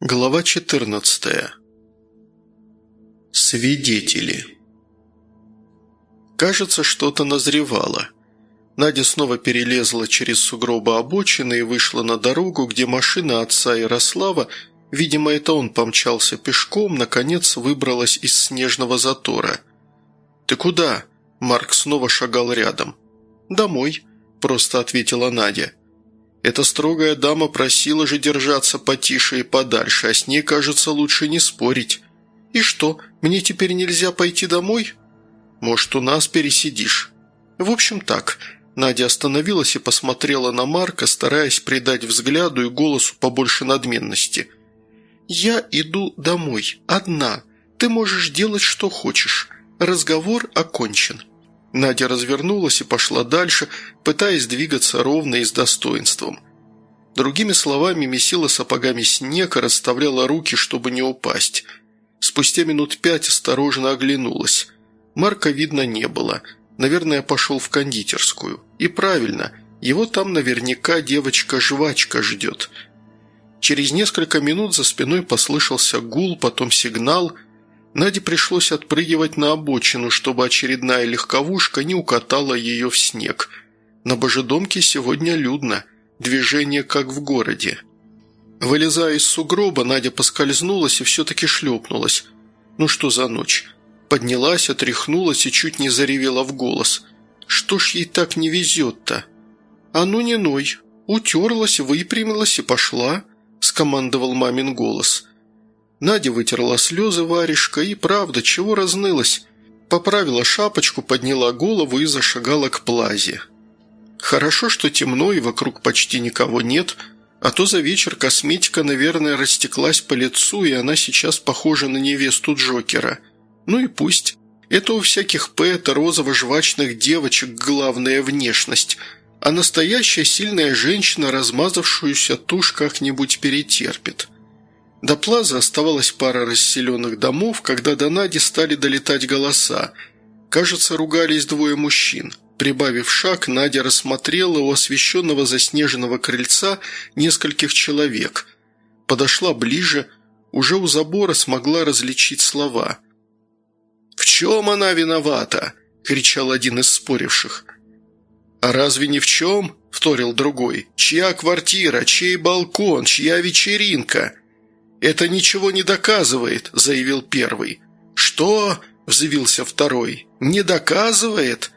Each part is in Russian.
Глава 14. Свидетели. Кажется, что-то назревало. Надя снова перелезла через сугробы обочины и вышла на дорогу, где машина отца Ярослава, видимо, это он помчался пешком, наконец выбралась из снежного затора. «Ты куда?» Марк снова шагал рядом. «Домой», – просто ответила Надя. Эта строгая дама просила же держаться потише и подальше, а с ней, кажется, лучше не спорить. «И что, мне теперь нельзя пойти домой?» «Может, у нас пересидишь?» «В общем, так». Надя остановилась и посмотрела на Марка, стараясь придать взгляду и голосу побольше надменности. «Я иду домой, одна. Ты можешь делать, что хочешь. Разговор окончен». Надя развернулась и пошла дальше, пытаясь двигаться ровно и с достоинством. Другими словами, месила сапогами снег и расставляла руки, чтобы не упасть. Спустя минут пять осторожно оглянулась. Марка видно не было. Наверное, пошел в кондитерскую. И правильно, его там наверняка девочка-жвачка ждет. Через несколько минут за спиной послышался гул, потом сигнал – Наде пришлось отпрыгивать на обочину, чтобы очередная легковушка не укатала ее в снег. На Божедомке сегодня людно, движение как в городе. Вылезая из сугроба, Надя поскользнулась и все-таки шлепнулась. Ну что за ночь? Поднялась, отряхнулась и чуть не заревела в голос. Что ж ей так не везет-то? А ну не ной. Утерлась, выпрямилась и пошла, скомандовал мамин голос. Надя вытерла слезы варежкой и, правда, чего разнылась. Поправила шапочку, подняла голову и зашагала к плазе. Хорошо, что темно и вокруг почти никого нет, а то за вечер косметика, наверное, растеклась по лицу, и она сейчас похожа на невесту Джокера. Ну и пусть. Это у всяких поэта розово-жвачных девочек главная внешность, а настоящая сильная женщина размазавшуюся тушь как-нибудь перетерпит. До Плаза оставалась пара расселенных домов, когда до Нади стали долетать голоса. Кажется, ругались двое мужчин. Прибавив шаг, Надя рассмотрела у освещенного заснеженного крыльца нескольких человек. Подошла ближе, уже у забора смогла различить слова. «В чем она виновата?» – кричал один из споривших. «А разве ни в чем?» – вторил другой. «Чья квартира? Чей балкон? Чья вечеринка?» «Это ничего не доказывает», – заявил первый. «Что?» – взвился второй. «Не доказывает?»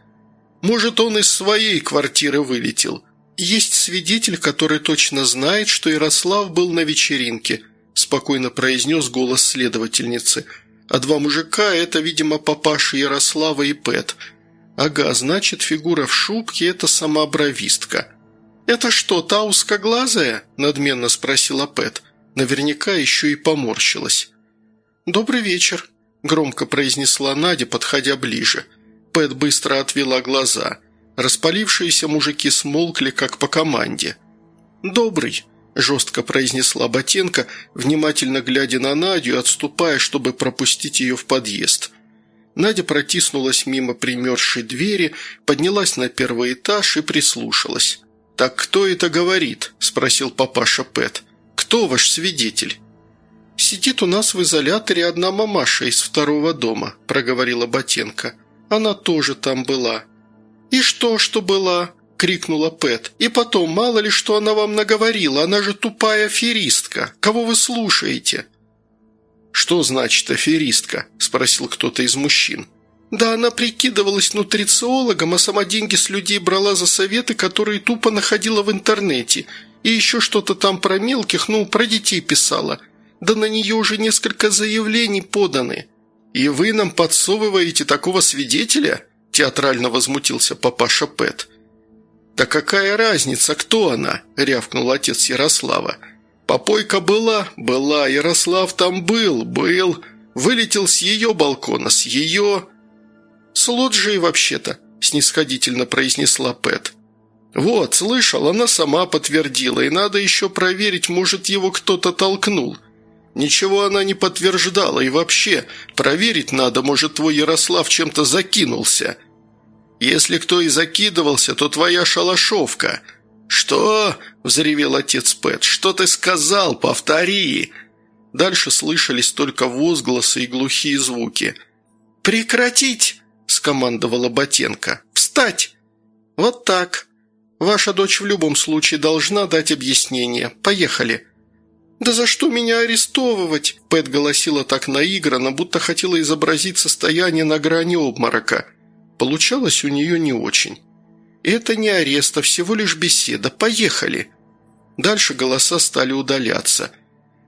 «Может, он из своей квартиры вылетел?» «Есть свидетель, который точно знает, что Ярослав был на вечеринке», – спокойно произнес голос следовательницы. «А два мужика – это, видимо, папаша Ярослава и Пэт. Ага, значит, фигура в шубке – это сама бровистка». «Это что, та узкоглазая?» – надменно спросила Пэт. Наверняка еще и поморщилась. «Добрый вечер», – громко произнесла Надя, подходя ближе. Пэт быстро отвела глаза. Распалившиеся мужики смолкли, как по команде. «Добрый», – жестко произнесла Ботенко, внимательно глядя на Надю, отступая, чтобы пропустить ее в подъезд. Надя протиснулась мимо примерзшей двери, поднялась на первый этаж и прислушалась. «Так кто это говорит?» – спросил папаша Пэт. «Кто ваш свидетель?» «Сидит у нас в изоляторе одна мамаша из второго дома», – проговорила Ботенко. «Она тоже там была». «И что, что была?» – крикнула Пэт. «И потом, мало ли, что она вам наговорила, она же тупая аферистка. Кого вы слушаете?» «Что значит аферистка?» – спросил кто-то из мужчин. «Да она прикидывалась нутрициологом, а сама деньги с людей брала за советы, которые тупо находила в интернете. И еще что-то там про мелких, ну, про детей писала. Да на нее уже несколько заявлений поданы. И вы нам подсовываете такого свидетеля?» – театрально возмутился папаша Пэт. «Да какая разница, кто она?» – рявкнул отец Ярослава. «Попойка была? Была. Ярослав там был? Был. Вылетел с ее балкона, с ее...» «С лоджией вообще-то», – снисходительно произнесла Пэт. «Вот, слышал, она сама подтвердила, и надо еще проверить, может, его кто-то толкнул. Ничего она не подтверждала, и вообще, проверить надо, может, твой Ярослав чем-то закинулся. Если кто и закидывался, то твоя шалашовка». «Что?» – взревел отец Пэт. «Что ты сказал? Повтори!» Дальше слышались только возгласы и глухие звуки. «Прекратить!» – скомандовала Ботенко. «Встать!» «Вот так. Ваша дочь в любом случае должна дать объяснение. Поехали!» «Да за что меня арестовывать?» Пэт голосила так наигранно, будто хотела изобразить состояние на грани обморока. Получалось у нее не очень. «Это не арест, а всего лишь беседа. Поехали!» Дальше голоса стали удаляться.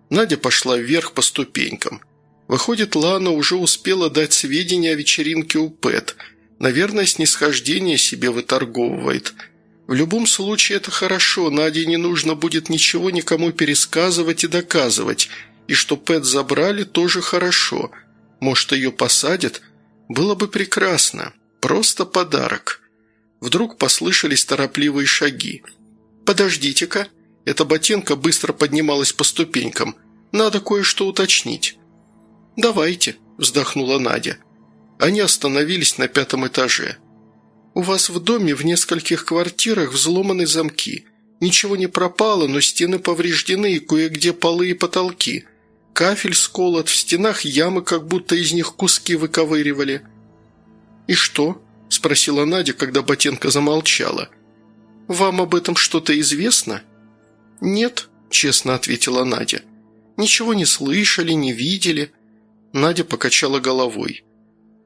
Надя пошла вверх по ступенькам. Выходит, Лана уже успела дать сведения о вечеринке у Пэт. Наверное, снисхождение себе выторговывает – в любом случае это хорошо, Наде не нужно будет ничего никому пересказывать и доказывать, и что Пэт забрали тоже хорошо. Может, ее посадят? Было бы прекрасно. Просто подарок. Вдруг послышались торопливые шаги. «Подождите-ка». Эта ботинка быстро поднималась по ступенькам. «Надо кое-что уточнить». «Давайте», – вздохнула Надя. Они остановились на пятом этаже. «У вас в доме в нескольких квартирах взломаны замки. Ничего не пропало, но стены повреждены и кое-где полы и потолки. Кафель сколот, в стенах ямы, как будто из них куски выковыривали». «И что?» – спросила Надя, когда Ботенко замолчала. «Вам об этом что-то известно?» «Нет», – честно ответила Надя. «Ничего не слышали, не видели». Надя покачала головой.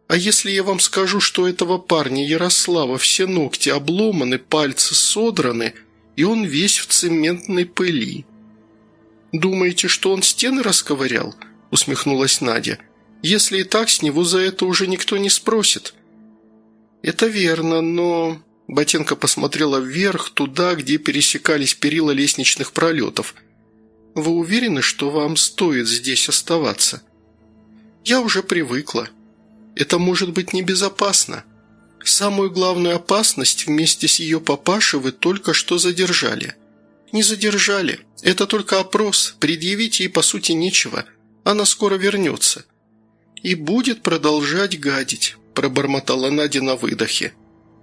А если я вам скажу, что этого парня Ярослава все ногти обломаны, пальцы содраны, и он весь в цементной пыли?» «Думаете, что он стены расковырял?» – усмехнулась Надя. «Если и так, с него за это уже никто не спросит». «Это верно, но...» Ботенко посмотрела вверх, туда, где пересекались перила лестничных пролетов. «Вы уверены, что вам стоит здесь оставаться?» «Я уже привыкла», это может быть небезопасно. Самую главную опасность вместе с ее папашей вы только что задержали. Не задержали. Это только опрос. Предъявить ей, по сути, нечего. Она скоро вернется. И будет продолжать гадить, пробормотала Надя на выдохе.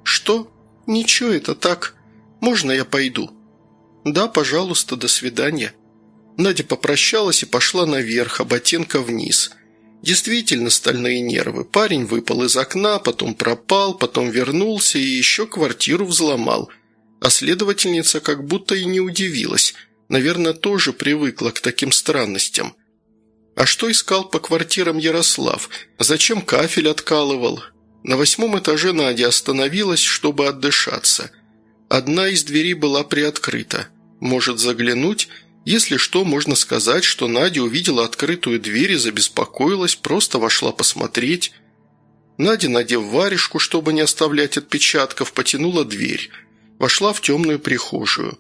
Что? Ничего, это так. Можно я пойду? Да, пожалуйста, до свидания. Надя попрощалась и пошла наверх, а ботинка вниз – Действительно стальные нервы. Парень выпал из окна, потом пропал, потом вернулся и еще квартиру взломал. А следовательница как будто и не удивилась. Наверное, тоже привыкла к таким странностям. А что искал по квартирам Ярослав? Зачем кафель откалывал? На восьмом этаже Надя остановилась, чтобы отдышаться. Одна из дверей была приоткрыта. Может заглянуть – если что, можно сказать, что Надя увидела открытую дверь и забеспокоилась, просто вошла посмотреть. Надя, надев варежку, чтобы не оставлять отпечатков, потянула дверь. Вошла в темную прихожую.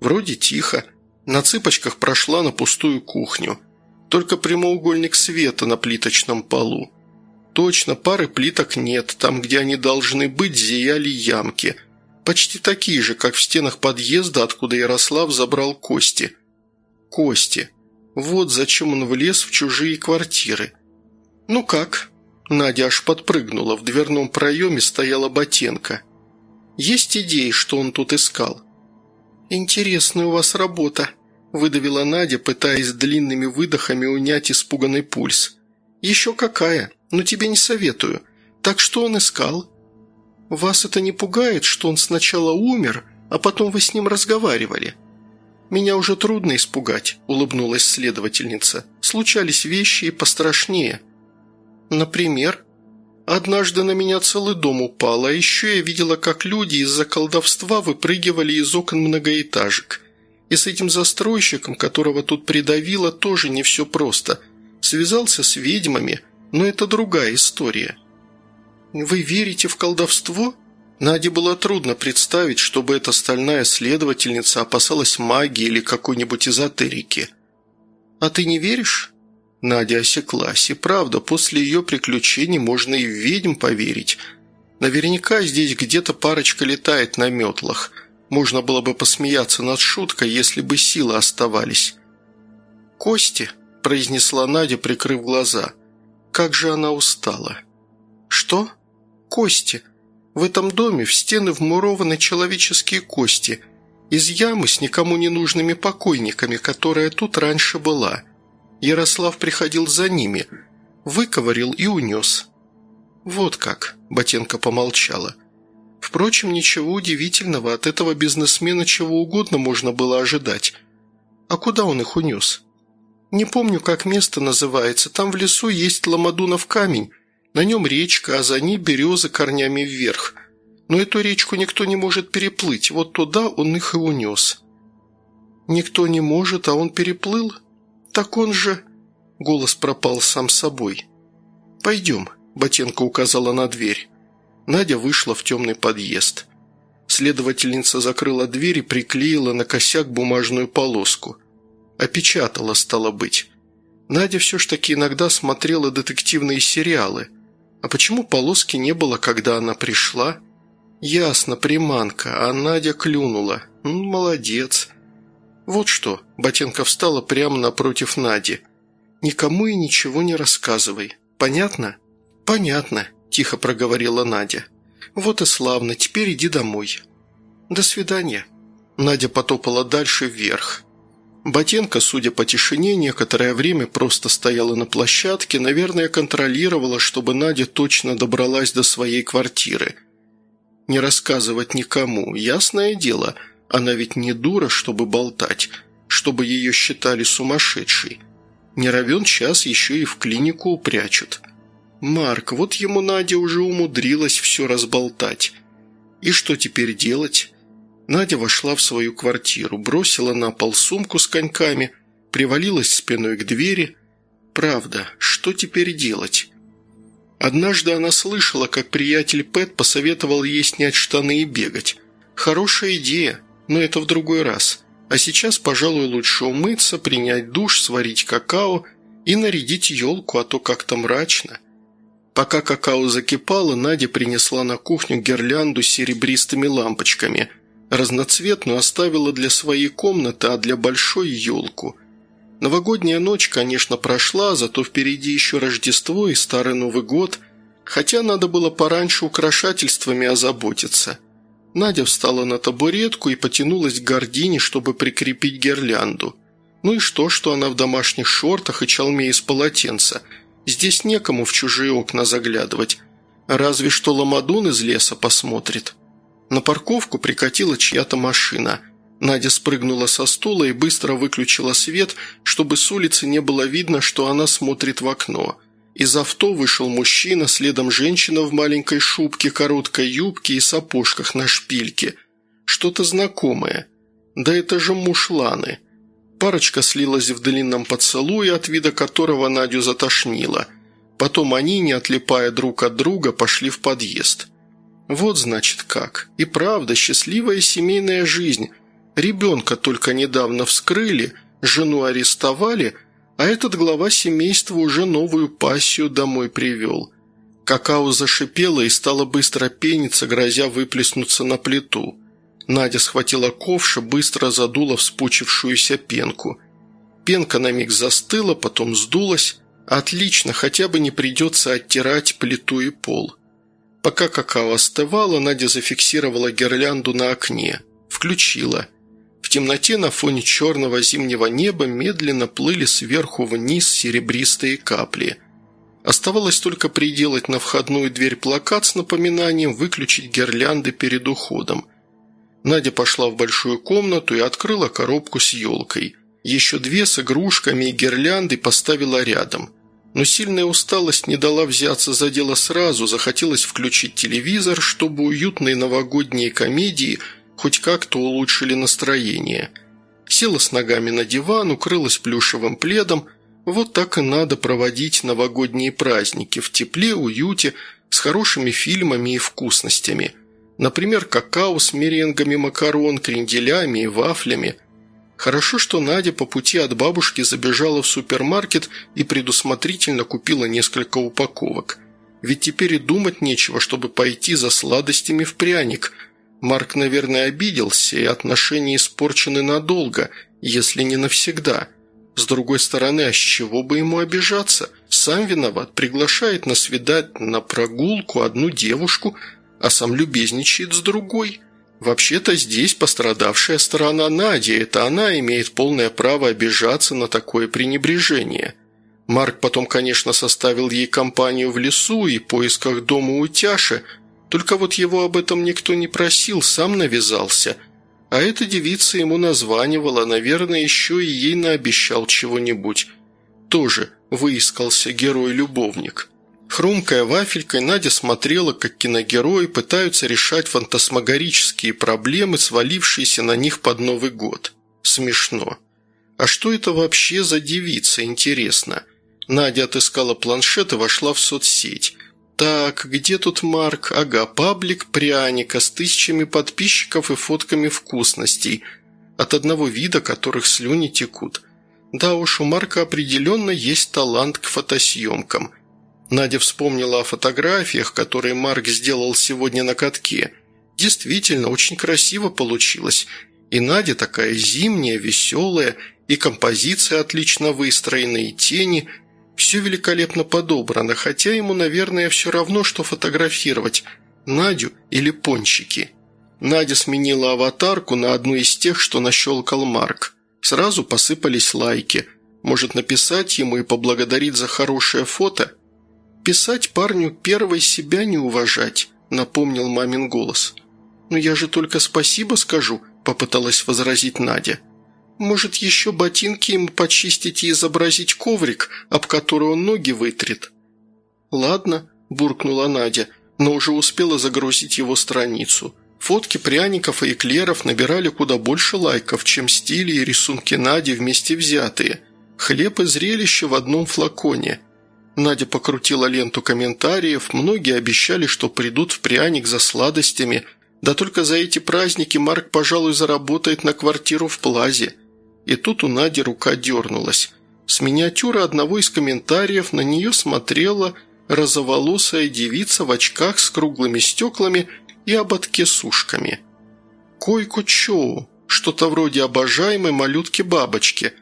Вроде тихо. На цыпочках прошла на пустую кухню. Только прямоугольник света на плиточном полу. Точно, пары плиток нет. Там, где они должны быть, зияли ямки. Почти такие же, как в стенах подъезда, откуда Ярослав забрал кости – Кости. Вот зачем он влез в чужие квартиры. «Ну как?» Надя аж подпрыгнула, в дверном проеме стояла ботенка. «Есть идеи, что он тут искал?» «Интересная у вас работа», – выдавила Надя, пытаясь длинными выдохами унять испуганный пульс. «Еще какая, но тебе не советую. Так что он искал?» «Вас это не пугает, что он сначала умер, а потом вы с ним разговаривали?» «Меня уже трудно испугать», – улыбнулась следовательница. «Случались вещи и пострашнее». «Например?» «Однажды на меня целый дом упал, а еще я видела, как люди из-за колдовства выпрыгивали из окон многоэтажек. И с этим застройщиком, которого тут придавило, тоже не все просто. Связался с ведьмами, но это другая история». «Вы верите в колдовство?» Наде было трудно представить, чтобы эта стальная следовательница опасалась магии или какой-нибудь эзотерики. «А ты не веришь?» Надя осеклась, и правда, после ее приключений можно и в ведьм поверить. Наверняка здесь где-то парочка летает на метлах. Можно было бы посмеяться над шуткой, если бы силы оставались. «Кости», – произнесла Надя, прикрыв глаза. «Как же она устала!» «Что?» «Кости», в этом доме в стены вмурованы человеческие кости из ямы с никому не нужными покойниками, которая тут раньше была. Ярослав приходил за ними, выковырил и унес». «Вот как», – Ботенко помолчала. «Впрочем, ничего удивительного, от этого бизнесмена чего угодно можно было ожидать. А куда он их унес?» «Не помню, как место называется. Там в лесу есть Ламадунов камень. На нем речка, а за ней березы корнями вверх. Но эту речку никто не может переплыть. Вот туда он их и унес». «Никто не может, а он переплыл? Так он же...» Голос пропал сам собой. «Пойдем», – Ботенко указала на дверь. Надя вышла в темный подъезд. Следовательница закрыла дверь и приклеила на косяк бумажную полоску. Опечатала, стало быть. Надя все ж таки иногда смотрела детективные сериалы. А почему полоски не было, когда она пришла? Ясно, приманка, а Надя клюнула. Молодец. Вот что, Ботенко встала прямо напротив Нади. Никому и ничего не рассказывай. Понятно? Понятно, тихо проговорила Надя. Вот и славно, теперь иди домой. До свидания. Надя потопала дальше вверх. Ботенко, судя по тишине, некоторое время просто стояла на площадке, наверное, контролировала, чтобы Надя точно добралась до своей квартиры. Не рассказывать никому, ясное дело, она ведь не дура, чтобы болтать, чтобы ее считали сумасшедшей. Не равен час еще и в клинику упрячут. Марк, вот ему Надя уже умудрилась все разболтать. И что теперь делать? Надя вошла в свою квартиру, бросила на пол сумку с коньками, привалилась спиной к двери. Правда, что теперь делать? Однажды она слышала, как приятель Пэт посоветовал ей снять штаны и бегать. Хорошая идея, но это в другой раз. А сейчас, пожалуй, лучше умыться, принять душ, сварить какао и нарядить елку, а то как-то мрачно. Пока какао закипало, Надя принесла на кухню гирлянду с серебристыми лампочками – Разноцветную оставила для своей комнаты, а для большой – елку. Новогодняя ночь, конечно, прошла, зато впереди еще Рождество и Старый Новый год, хотя надо было пораньше украшательствами озаботиться. Надя встала на табуретку и потянулась к гордине, чтобы прикрепить гирлянду. Ну и что, что она в домашних шортах и чалме из полотенца? Здесь некому в чужие окна заглядывать. Разве что ламадун из леса посмотрит. На парковку прикатила чья-то машина. Надя спрыгнула со стула и быстро выключила свет, чтобы с улицы не было видно, что она смотрит в окно. Из авто вышел мужчина, следом женщина в маленькой шубке, короткой юбке и сапожках на шпильке. Что-то знакомое. Да это же муж Ланы. Парочка слилась в длинном поцелуе, от вида которого Надю затошнило. Потом они, не отлипая друг от друга, пошли в подъезд. Вот значит как. И правда, счастливая семейная жизнь. Ребенка только недавно вскрыли, жену арестовали, а этот глава семейства уже новую пассию домой привел. Какао зашипело и стало быстро пениться, грозя выплеснуться на плиту. Надя схватила ковш быстро задула вспучившуюся пенку. Пенка на миг застыла, потом сдулась. Отлично, хотя бы не придется оттирать плиту и пол. Пока какао остывало, Надя зафиксировала гирлянду на окне. Включила. В темноте на фоне черного зимнего неба медленно плыли сверху вниз серебристые капли. Оставалось только приделать на входную дверь плакат с напоминанием выключить гирлянды перед уходом. Надя пошла в большую комнату и открыла коробку с елкой. Еще две с игрушками и гирляндой поставила рядом – но сильная усталость не дала взяться за дело сразу, захотелось включить телевизор, чтобы уютные новогодние комедии хоть как-то улучшили настроение. Села с ногами на диван, укрылась плюшевым пледом. Вот так и надо проводить новогодние праздники в тепле, уюте, с хорошими фильмами и вкусностями. Например, какао с меренгами макарон, кренделями и вафлями – Хорошо, что Надя по пути от бабушки забежала в супермаркет и предусмотрительно купила несколько упаковок. Ведь теперь и думать нечего, чтобы пойти за сладостями в пряник. Марк, наверное, обиделся, и отношения испорчены надолго, если не навсегда. С другой стороны, а с чего бы ему обижаться? Сам виноват, приглашает на свидать на прогулку одну девушку, а сам любезничает с другой – Вообще-то здесь пострадавшая сторона Надя, это она имеет полное право обижаться на такое пренебрежение. Марк потом, конечно, составил ей компанию в лесу и поисках дома у Тяши, только вот его об этом никто не просил, сам навязался. А эта девица ему названивала, наверное, еще и ей наобещал чего-нибудь. Тоже выискался герой-любовник. Хрумкая вафелькой, Надя смотрела, как киногерои пытаются решать фантасмагорические проблемы, свалившиеся на них под Новый год. Смешно. А что это вообще за девица, интересно? Надя отыскала планшет и вошла в соцсеть. Так, где тут Марк? Ага, паблик пряника с тысячами подписчиков и фотками вкусностей, от одного вида которых слюни текут. Да уж, у Марка определенно есть талант к фотосъемкам – Надя вспомнила о фотографиях, которые Марк сделал сегодня на катке. Действительно, очень красиво получилось. И Надя такая зимняя, веселая, и композиция отлично выстроена, и тени. Все великолепно подобрано, хотя ему, наверное, все равно, что фотографировать – Надю или пончики. Надя сменила аватарку на одну из тех, что нащелкал Марк. Сразу посыпались лайки. Может написать ему и поблагодарить за хорошее фото – «Писать парню первой себя не уважать», – напомнил мамин голос. «Но я же только спасибо скажу», – попыталась возразить Надя. «Может, еще ботинки ему почистить и изобразить коврик, об который он ноги вытрет?» «Ладно», – буркнула Надя, но уже успела загрузить его страницу. Фотки пряников и эклеров набирали куда больше лайков, чем стили и рисунки Нади вместе взятые. Хлеб и зрелище в одном флаконе – Надя покрутила ленту комментариев, многие обещали, что придут в пряник за сладостями, да только за эти праздники Марк, пожалуй, заработает на квартиру в Плазе. И тут у Нади рука дернулась. С миниатюры одного из комментариев на нее смотрела розоволосая девица в очках с круглыми стеклами и ободке с ушками. «Койко-чоу», что-то вроде обожаемой малютки-бабочки –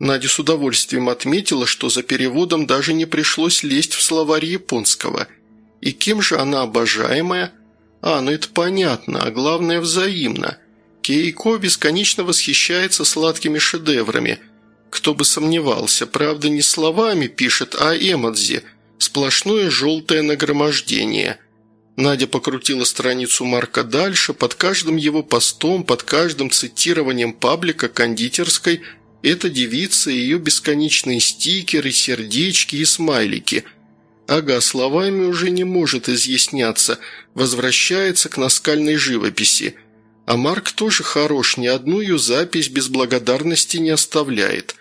Надя с удовольствием отметила, что за переводом даже не пришлось лезть в словарь японского. И кем же она обожаемая? А, ну это понятно, а главное взаимно. Кейко бесконечно восхищается сладкими шедеврами. Кто бы сомневался, правда не словами пишет, а эмодзи. Сплошное желтое нагромождение. Надя покрутила страницу Марка дальше, под каждым его постом, под каждым цитированием паблика кондитерской – эта девица и ее бесконечные стикеры, сердечки и смайлики. Ага, словами уже не может изъясняться, возвращается к наскальной живописи. А Марк тоже хорош, ни одну ее запись без благодарности не оставляет.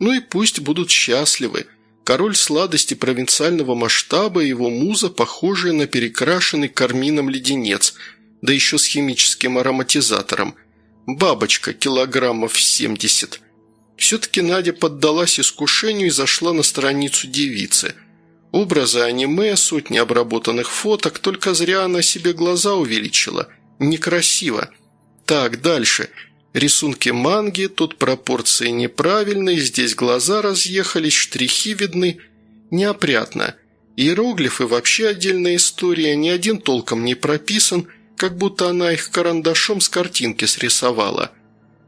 Ну и пусть будут счастливы. Король сладости провинциального масштаба и его муза, похожая на перекрашенный кармином леденец, да еще с химическим ароматизатором. Бабочка килограммов семьдесят – все-таки Надя поддалась искушению и зашла на страницу девицы. Образы аниме, сотни обработанных фоток, только зря она себе глаза увеличила. Некрасиво. Так, дальше. Рисунки манги, тут пропорции неправильные, здесь глаза разъехались, штрихи видны. Неопрятно. Иероглифы вообще отдельная история, ни один толком не прописан, как будто она их карандашом с картинки срисовала.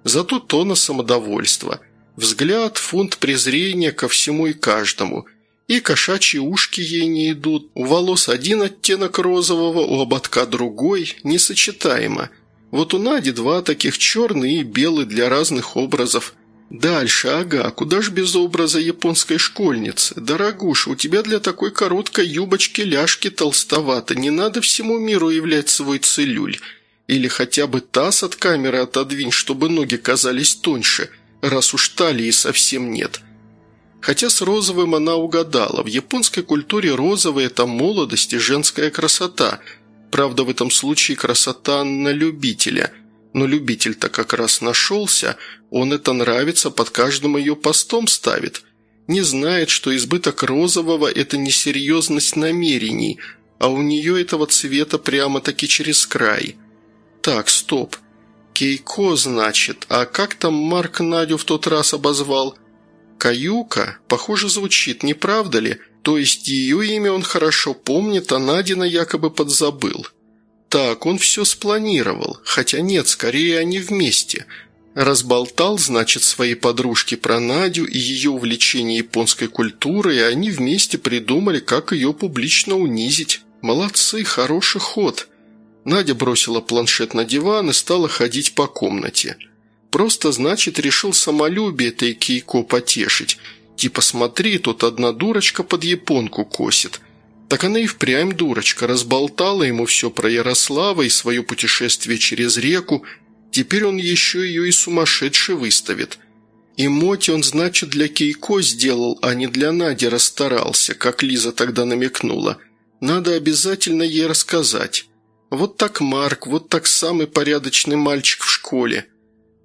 Зато тона самодовольства – Взгляд – фунт презрения ко всему и каждому. И кошачьи ушки ей не идут. У волос один оттенок розового, у ободка другой. Несочетаемо. Вот у Нади два таких черный и белый для разных образов. Дальше, ага, куда ж без образа японской школьницы? Дорогуша, у тебя для такой короткой юбочки ляжки толстовато. Не надо всему миру являть свой целюль. Или хотя бы таз от камеры отодвинь, чтобы ноги казались тоньше – раз уж талии совсем нет. Хотя с розовым она угадала. В японской культуре розовый – это молодость и женская красота. Правда, в этом случае красота на любителя. Но любитель-то как раз нашелся, он это нравится, под каждым ее постом ставит. Не знает, что избыток розового – это несерьезность намерений, а у нее этого цвета прямо-таки через край. Так, стоп. «Кейко, значит. А как там Марк Надю в тот раз обозвал?» «Каюка? Похоже, звучит, не правда ли? То есть ее имя он хорошо помнит, а Надина якобы подзабыл». так, он все спланировал. Хотя нет, скорее они вместе. Разболтал, значит, своей подружке про Надю и ее увлечение японской культурой, и они вместе придумали, как ее публично унизить. Молодцы, хороший ход. Надя бросила планшет на диван и стала ходить по комнате. Просто, значит, решил самолюбие этой Кейко потешить. Типа, смотри, тут одна дурочка под японку косит. Так она и впрямь дурочка, разболтала ему все про Ярослава и свое путешествие через реку. Теперь он еще ее и сумасшедший выставит. И моти он, значит, для Кейко сделал, а не для Нади расстарался, как Лиза тогда намекнула. Надо обязательно ей рассказать. Вот так Марк, вот так самый порядочный мальчик в школе.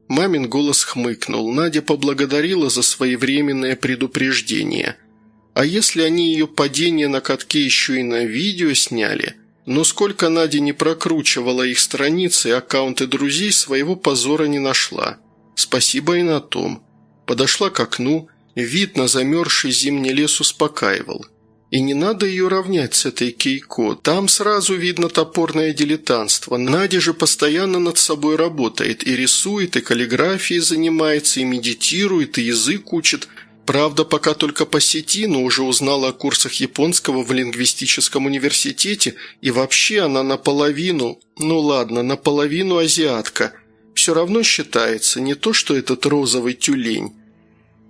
Мамин голос хмыкнул. Надя поблагодарила за своевременное предупреждение. А если они ее падение на катке еще и на видео сняли? Но сколько Надя не прокручивала их страницы аккаунты друзей, своего позора не нашла. Спасибо и на том. Подошла к окну, вид на замерзший зимний лес успокаивал – и не надо ее равнять с этой Кейко. Там сразу видно топорное дилетантство. Надя же постоянно над собой работает. И рисует, и каллиграфией занимается, и медитирует, и язык учит. Правда, пока только по сети, но уже узнала о курсах японского в лингвистическом университете. И вообще она наполовину, ну ладно, наполовину азиатка. Все равно считается не то, что этот розовый тюлень.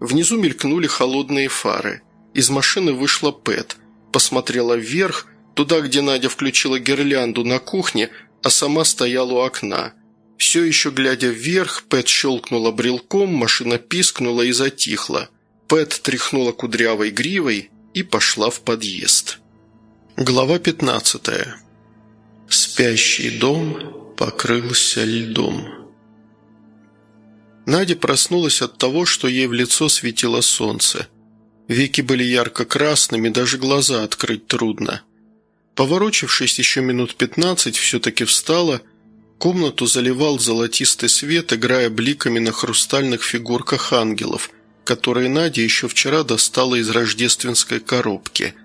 Внизу мелькнули холодные фары. Из машины вышла Пэт, посмотрела вверх, туда, где Надя включила гирлянду на кухне, а сама стояла у окна. Все еще глядя вверх, Пэт щелкнула брелком, машина пискнула и затихла. Пэт тряхнула кудрявой гривой и пошла в подъезд. Глава 15. Спящий дом покрылся льдом. Надя проснулась от того, что ей в лицо светило солнце – Веки были ярко-красными, даже глаза открыть трудно. Поворочившись еще минут пятнадцать, все-таки встала. Комнату заливал золотистый свет, играя бликами на хрустальных фигурках ангелов, которые Надя еще вчера достала из рождественской коробки.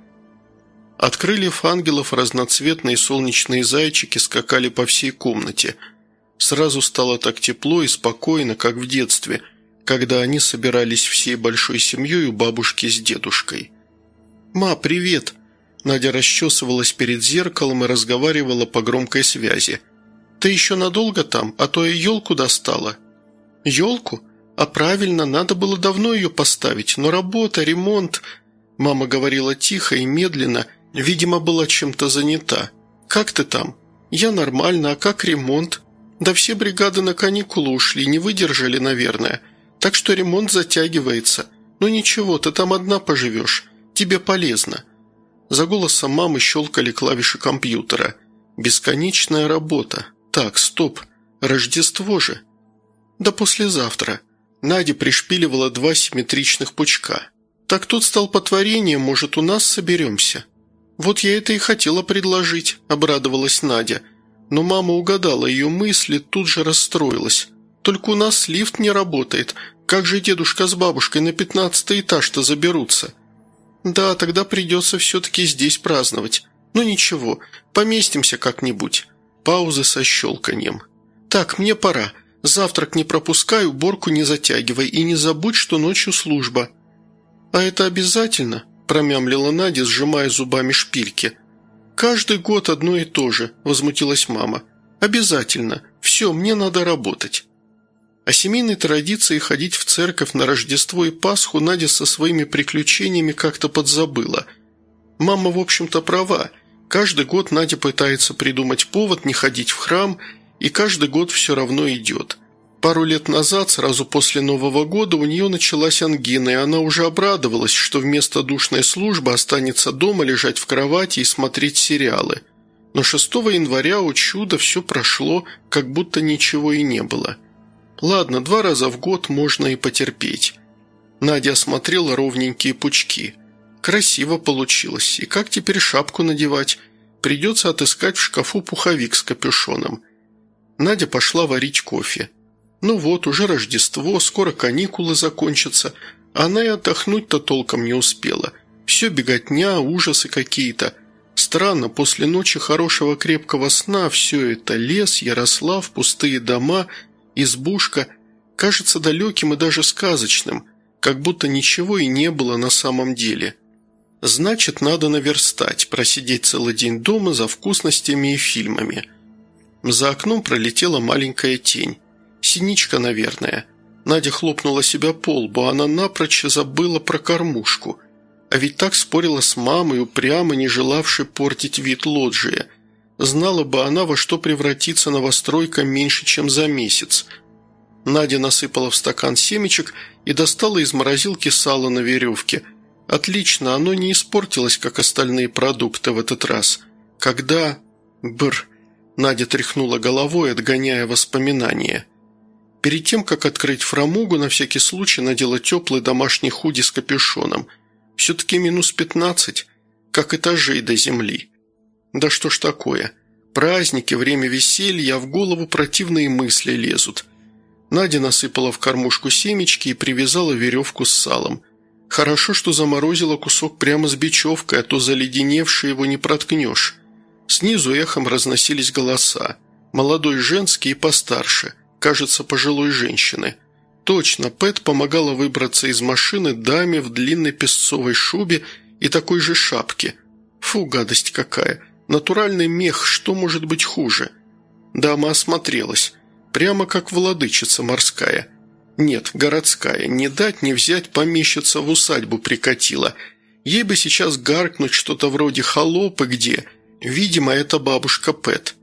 От крыльев ангелов разноцветные солнечные зайчики скакали по всей комнате. Сразу стало так тепло и спокойно, как в детстве – когда они собирались всей большой семьей у бабушки с дедушкой. «Ма, привет!» Надя расчесывалась перед зеркалом и разговаривала по громкой связи. «Ты еще надолго там, а то я елку достала». «Елку? А правильно, надо было давно ее поставить, но работа, ремонт...» Мама говорила тихо и медленно, видимо, была чем-то занята. «Как ты там?» «Я нормально, а как ремонт?» «Да все бригады на каникулы ушли, не выдержали, наверное. Так что ремонт затягивается. Ну ничего, ты там одна поживешь. Тебе полезно». За голосом мамы щелкали клавиши компьютера. «Бесконечная работа. Так, стоп. Рождество же». «Да послезавтра». Надя пришпиливала два симметричных пучка. «Так тут столпотворение, может, у нас соберемся?» «Вот я это и хотела предложить», – обрадовалась Надя. Но мама угадала ее мысли, тут же расстроилась. «Только у нас лифт не работает, как же дедушка с бабушкой на пятнадцатый этаж-то заберутся? Да, тогда придется все-таки здесь праздновать. Ну ничего, поместимся как-нибудь. Паузы со щелканьем. Так, мне пора. Завтрак не пропускай, уборку не затягивай и не забудь, что ночью служба. А это обязательно? Промямлила Надя, сжимая зубами шпильки. «Каждый год одно и то же», – возмутилась мама. «Обязательно. Все, мне надо работать». О семейной традиции ходить в церковь на Рождество и Пасху Надя со своими приключениями как-то подзабыла. Мама, в общем-то, права. Каждый год Надя пытается придумать повод не ходить в храм, и каждый год все равно идет. Пару лет назад, сразу после Нового года, у нее началась ангина, и она уже обрадовалась, что вместо душной службы останется дома лежать в кровати и смотреть сериалы. Но 6 января, у чуда, все прошло, как будто ничего и не было – Ладно, два раза в год можно и потерпеть. Надя осмотрела ровненькие пучки. Красиво получилось. И как теперь шапку надевать? Придется отыскать в шкафу пуховик с капюшоном. Надя пошла варить кофе. Ну вот, уже Рождество, скоро каникулы закончатся. Она и отдохнуть-то толком не успела. Все беготня, ужасы какие-то. Странно, после ночи хорошего крепкого сна все это – лес, Ярослав, пустые дома, избушка – кажется далеким и даже сказочным, как будто ничего и не было на самом деле. Значит, надо наверстать, просидеть целый день дома за вкусностями и фильмами. За окном пролетела маленькая тень. Синичка, наверное. Надя хлопнула себя по лбу, она напрочь забыла про кормушку. А ведь так спорила с мамой, упрямо не желавшей портить вид лоджии. Знала бы она, во что превратится новостройка меньше, чем за месяц. Надя насыпала в стакан семечек и достала из морозилки сало на веревке. Отлично, оно не испортилось, как остальные продукты в этот раз. Когда... Бр... Надя тряхнула головой, отгоняя воспоминания. Перед тем, как открыть фрамугу, на всякий случай надела теплый домашний худи с капюшоном. Все-таки минус пятнадцать, как этажей до земли. Да что ж такое? Праздники, время веселья, а в голову противные мысли лезут. Надя насыпала в кормушку семечки и привязала веревку с салом. Хорошо, что заморозила кусок прямо с бечевкой, а то заледеневший его не проткнешь. Снизу эхом разносились голоса. Молодой женский и постарше – кажется, пожилой женщины. Точно, Пэт помогала выбраться из машины даме в длинной песцовой шубе и такой же шапке. Фу, гадость какая. Натуральный мех, что может быть хуже? Дама осмотрелась. Прямо как владычица морская. Нет, городская. Не дать, не взять, помещица в усадьбу прикатила. Ей бы сейчас гаркнуть что-то вроде «холопы где». Видимо, это бабушка Пэт.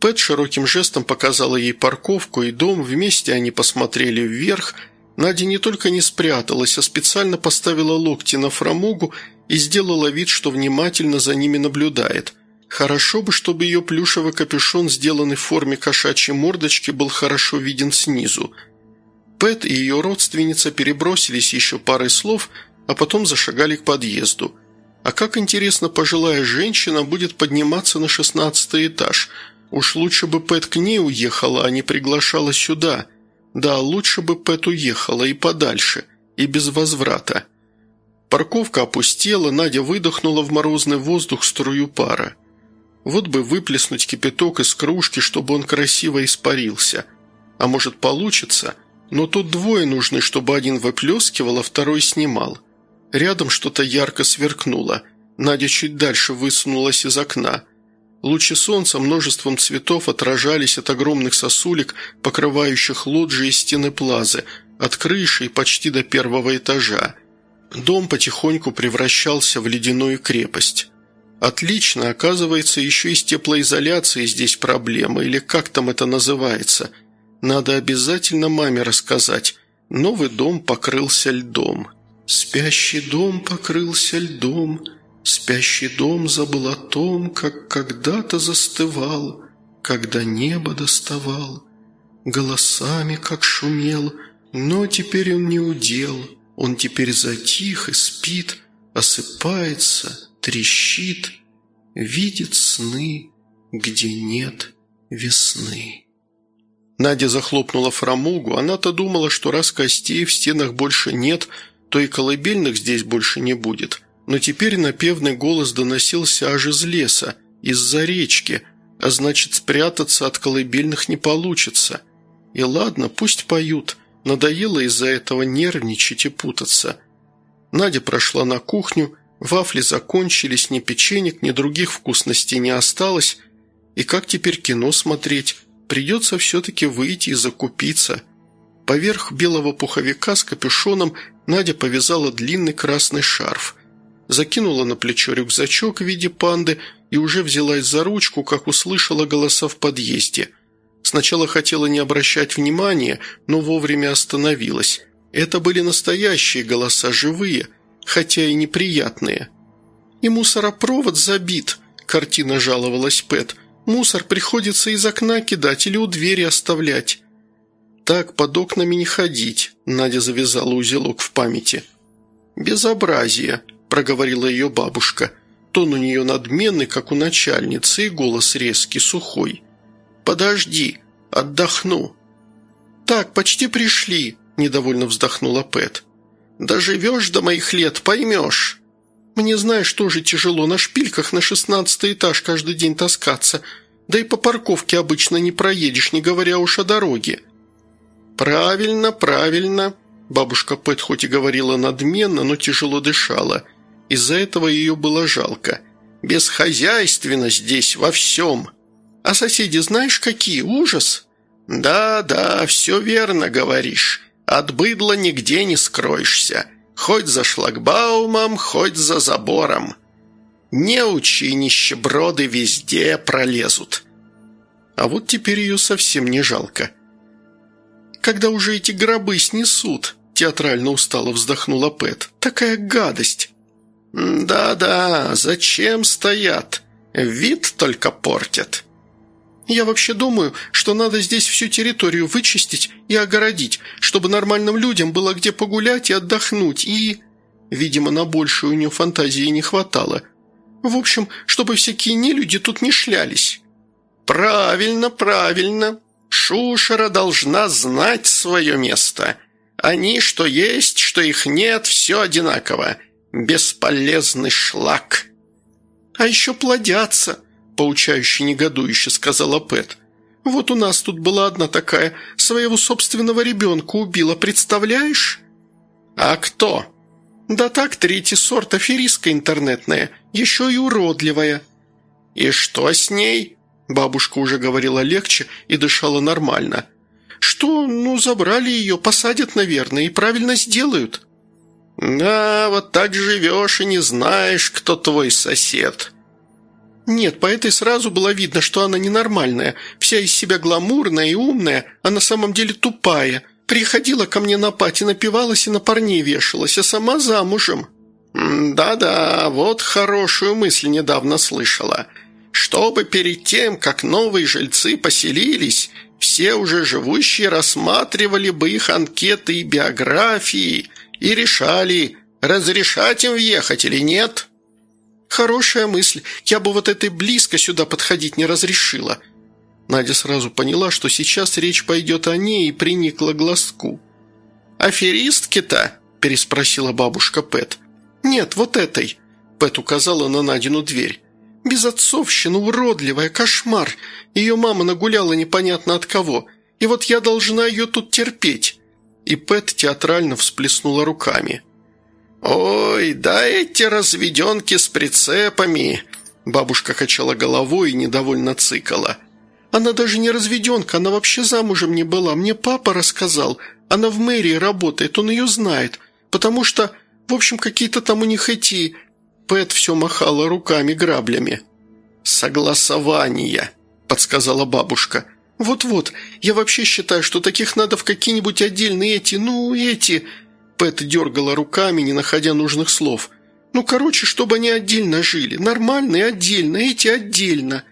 Пэт широким жестом показала ей парковку и дом, вместе они посмотрели вверх. Надя не только не спряталась, а специально поставила локти на фрамугу и сделала вид, что внимательно за ними наблюдает. Хорошо бы, чтобы ее плюшевый капюшон, сделанный в форме кошачьей мордочки, был хорошо виден снизу. Пэт и ее родственница перебросились еще парой слов, а потом зашагали к подъезду. А как интересно пожилая женщина будет подниматься на шестнадцатый этаж – Уж лучше бы Пэт к ней уехала, а не приглашала сюда. Да, лучше бы Пэт уехала и подальше, и без возврата. Парковка опустела, Надя выдохнула в морозный воздух струю пара. Вот бы выплеснуть кипяток из кружки, чтобы он красиво испарился. А может получится? Но тут двое нужны, чтобы один выплескивал, а второй снимал. Рядом что-то ярко сверкнуло. Надя чуть дальше высунулась из окна – Лучи солнца множеством цветов отражались от огромных сосулек, покрывающих лоджии и стены плазы, от крыши и почти до первого этажа. Дом потихоньку превращался в ледяную крепость. Отлично, оказывается, еще и с теплоизоляцией здесь проблема, или как там это называется. Надо обязательно маме рассказать. Новый дом покрылся льдом. «Спящий дом покрылся льдом», Спящий дом забыл о том, как когда-то застывал, когда небо доставал, голосами как шумел, но теперь он не удел, он теперь затих и спит, осыпается, трещит, видит сны, где нет весны. Надя захлопнула фрамугу, она-то думала, что раз костей в стенах больше нет, то и колыбельных здесь больше не будет – но теперь напевный голос доносился аж из леса, из-за речки, а значит, спрятаться от колыбельных не получится. И ладно, пусть поют, надоело из-за этого нервничать и путаться. Надя прошла на кухню, вафли закончились, ни печенек, ни других вкусностей не осталось, и как теперь кино смотреть? Придется все-таки выйти и закупиться. Поверх белого пуховика с капюшоном Надя повязала длинный красный шарф – закинула на плечо рюкзачок в виде панды и уже взялась за ручку, как услышала голоса в подъезде. Сначала хотела не обращать внимания, но вовремя остановилась. Это были настоящие голоса, живые, хотя и неприятные. «И мусоропровод забит», – картина жаловалась Пэт. «Мусор приходится из окна кидать или у двери оставлять». «Так под окнами не ходить», – Надя завязала узелок в памяти. «Безобразие», проговорила ее бабушка. Тон у нее надменный, как у начальницы, и голос резкий, сухой. «Подожди, отдохну». «Так, почти пришли», – недовольно вздохнула Пэт. «Доживешь до моих лет, поймешь». Мне, знаешь, тоже тяжело на шпильках на шестнадцатый этаж каждый день таскаться. Да и по парковке обычно не проедешь, не говоря уж о дороге». «Правильно, правильно», Бабушка Пэт хоть и говорила надменно, но тяжело дышала. Из-за этого ее было жалко. «Бесхозяйственно здесь во всем!» «А соседи знаешь какие? Ужас!» «Да, да, все верно говоришь. От быдла нигде не скроешься. Хоть за шлагбаумом, хоть за забором. Неучи и нищеброды везде пролезут». А вот теперь ее совсем не жалко когда уже эти гробы снесут?» – театрально устало вздохнула Пэт. «Такая гадость!» «Да-да, зачем стоят? Вид только портят». «Я вообще думаю, что надо здесь всю территорию вычистить и огородить, чтобы нормальным людям было где погулять и отдохнуть, и...» Видимо, на большую у нее фантазии не хватало. «В общем, чтобы всякие нелюди тут не шлялись». «Правильно, правильно», Шушера должна знать свое место. Они, что есть, что их нет, все одинаково. Бесполезный шлак. «А еще плодятся», – поучающе негодующе сказала Пэт. «Вот у нас тут была одна такая, своего собственного ребенка убила, представляешь?» «А кто?» «Да так, третий сорт, аферистка интернетная, еще и уродливая». «И что с ней?» Бабушка уже говорила легче и дышала нормально. «Что? Ну, забрали ее, посадят, наверное, и правильно сделают». «Да, вот так живешь и не знаешь, кто твой сосед». «Нет, по этой сразу было видно, что она ненормальная, вся из себя гламурная и умная, а на самом деле тупая. Приходила ко мне на пати, напивалась и на парней вешалась, а сама замужем». «Да-да, вот хорошую мысль недавно слышала чтобы перед тем, как новые жильцы поселились, все уже живущие рассматривали бы их анкеты и биографии и решали, разрешать им въехать или нет. Хорошая мысль, я бы вот этой близко сюда подходить не разрешила. Надя сразу поняла, что сейчас речь пойдет о ней и приникла к глазку. «Аферистки-то?» – переспросила бабушка Пэт. «Нет, вот этой», – Пэт указала на Надину дверь. Безотцовщина уродливая, кошмар. Ее мама нагуляла непонятно от кого. И вот я должна ее тут терпеть». И Пэт театрально всплеснула руками. «Ой, да эти разведенки с прицепами!» Бабушка качала головой и недовольно цикала. «Она даже не разведенка, она вообще замужем не была. Мне папа рассказал. Она в мэрии работает, он ее знает. Потому что, в общем, какие-то там у них эти Пэт все махала руками-граблями. «Согласование», – подсказала бабушка. «Вот-вот, я вообще считаю, что таких надо в какие-нибудь отдельные эти, ну, эти...» Пэт дергала руками, не находя нужных слов. «Ну, короче, чтобы они отдельно жили. Нормально и отдельно, эти отдельно».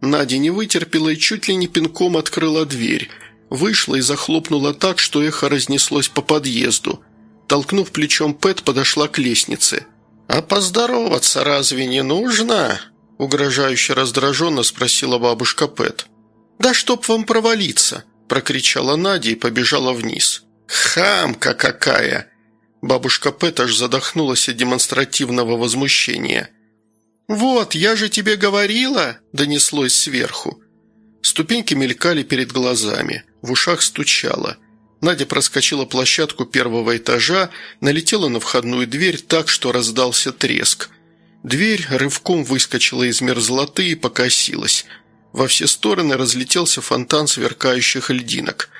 Надя не вытерпела и чуть ли не пинком открыла дверь. Вышла и захлопнула так, что эхо разнеслось по подъезду. Толкнув плечом Пэт, подошла к лестнице. «А поздороваться разве не нужно?» – угрожающе раздраженно спросила бабушка Пэт. «Да чтоб вам провалиться!» – прокричала Надя и побежала вниз. «Хамка какая!» Бабушка Пэт аж задохнулась от демонстративного возмущения. «Вот, я же тебе говорила!» – донеслось сверху. Ступеньки мелькали перед глазами, в ушах стучало – Надя проскочила площадку первого этажа, налетела на входную дверь так, что раздался треск. Дверь рывком выскочила из мерзлоты и покосилась. Во все стороны разлетелся фонтан сверкающих льдинок.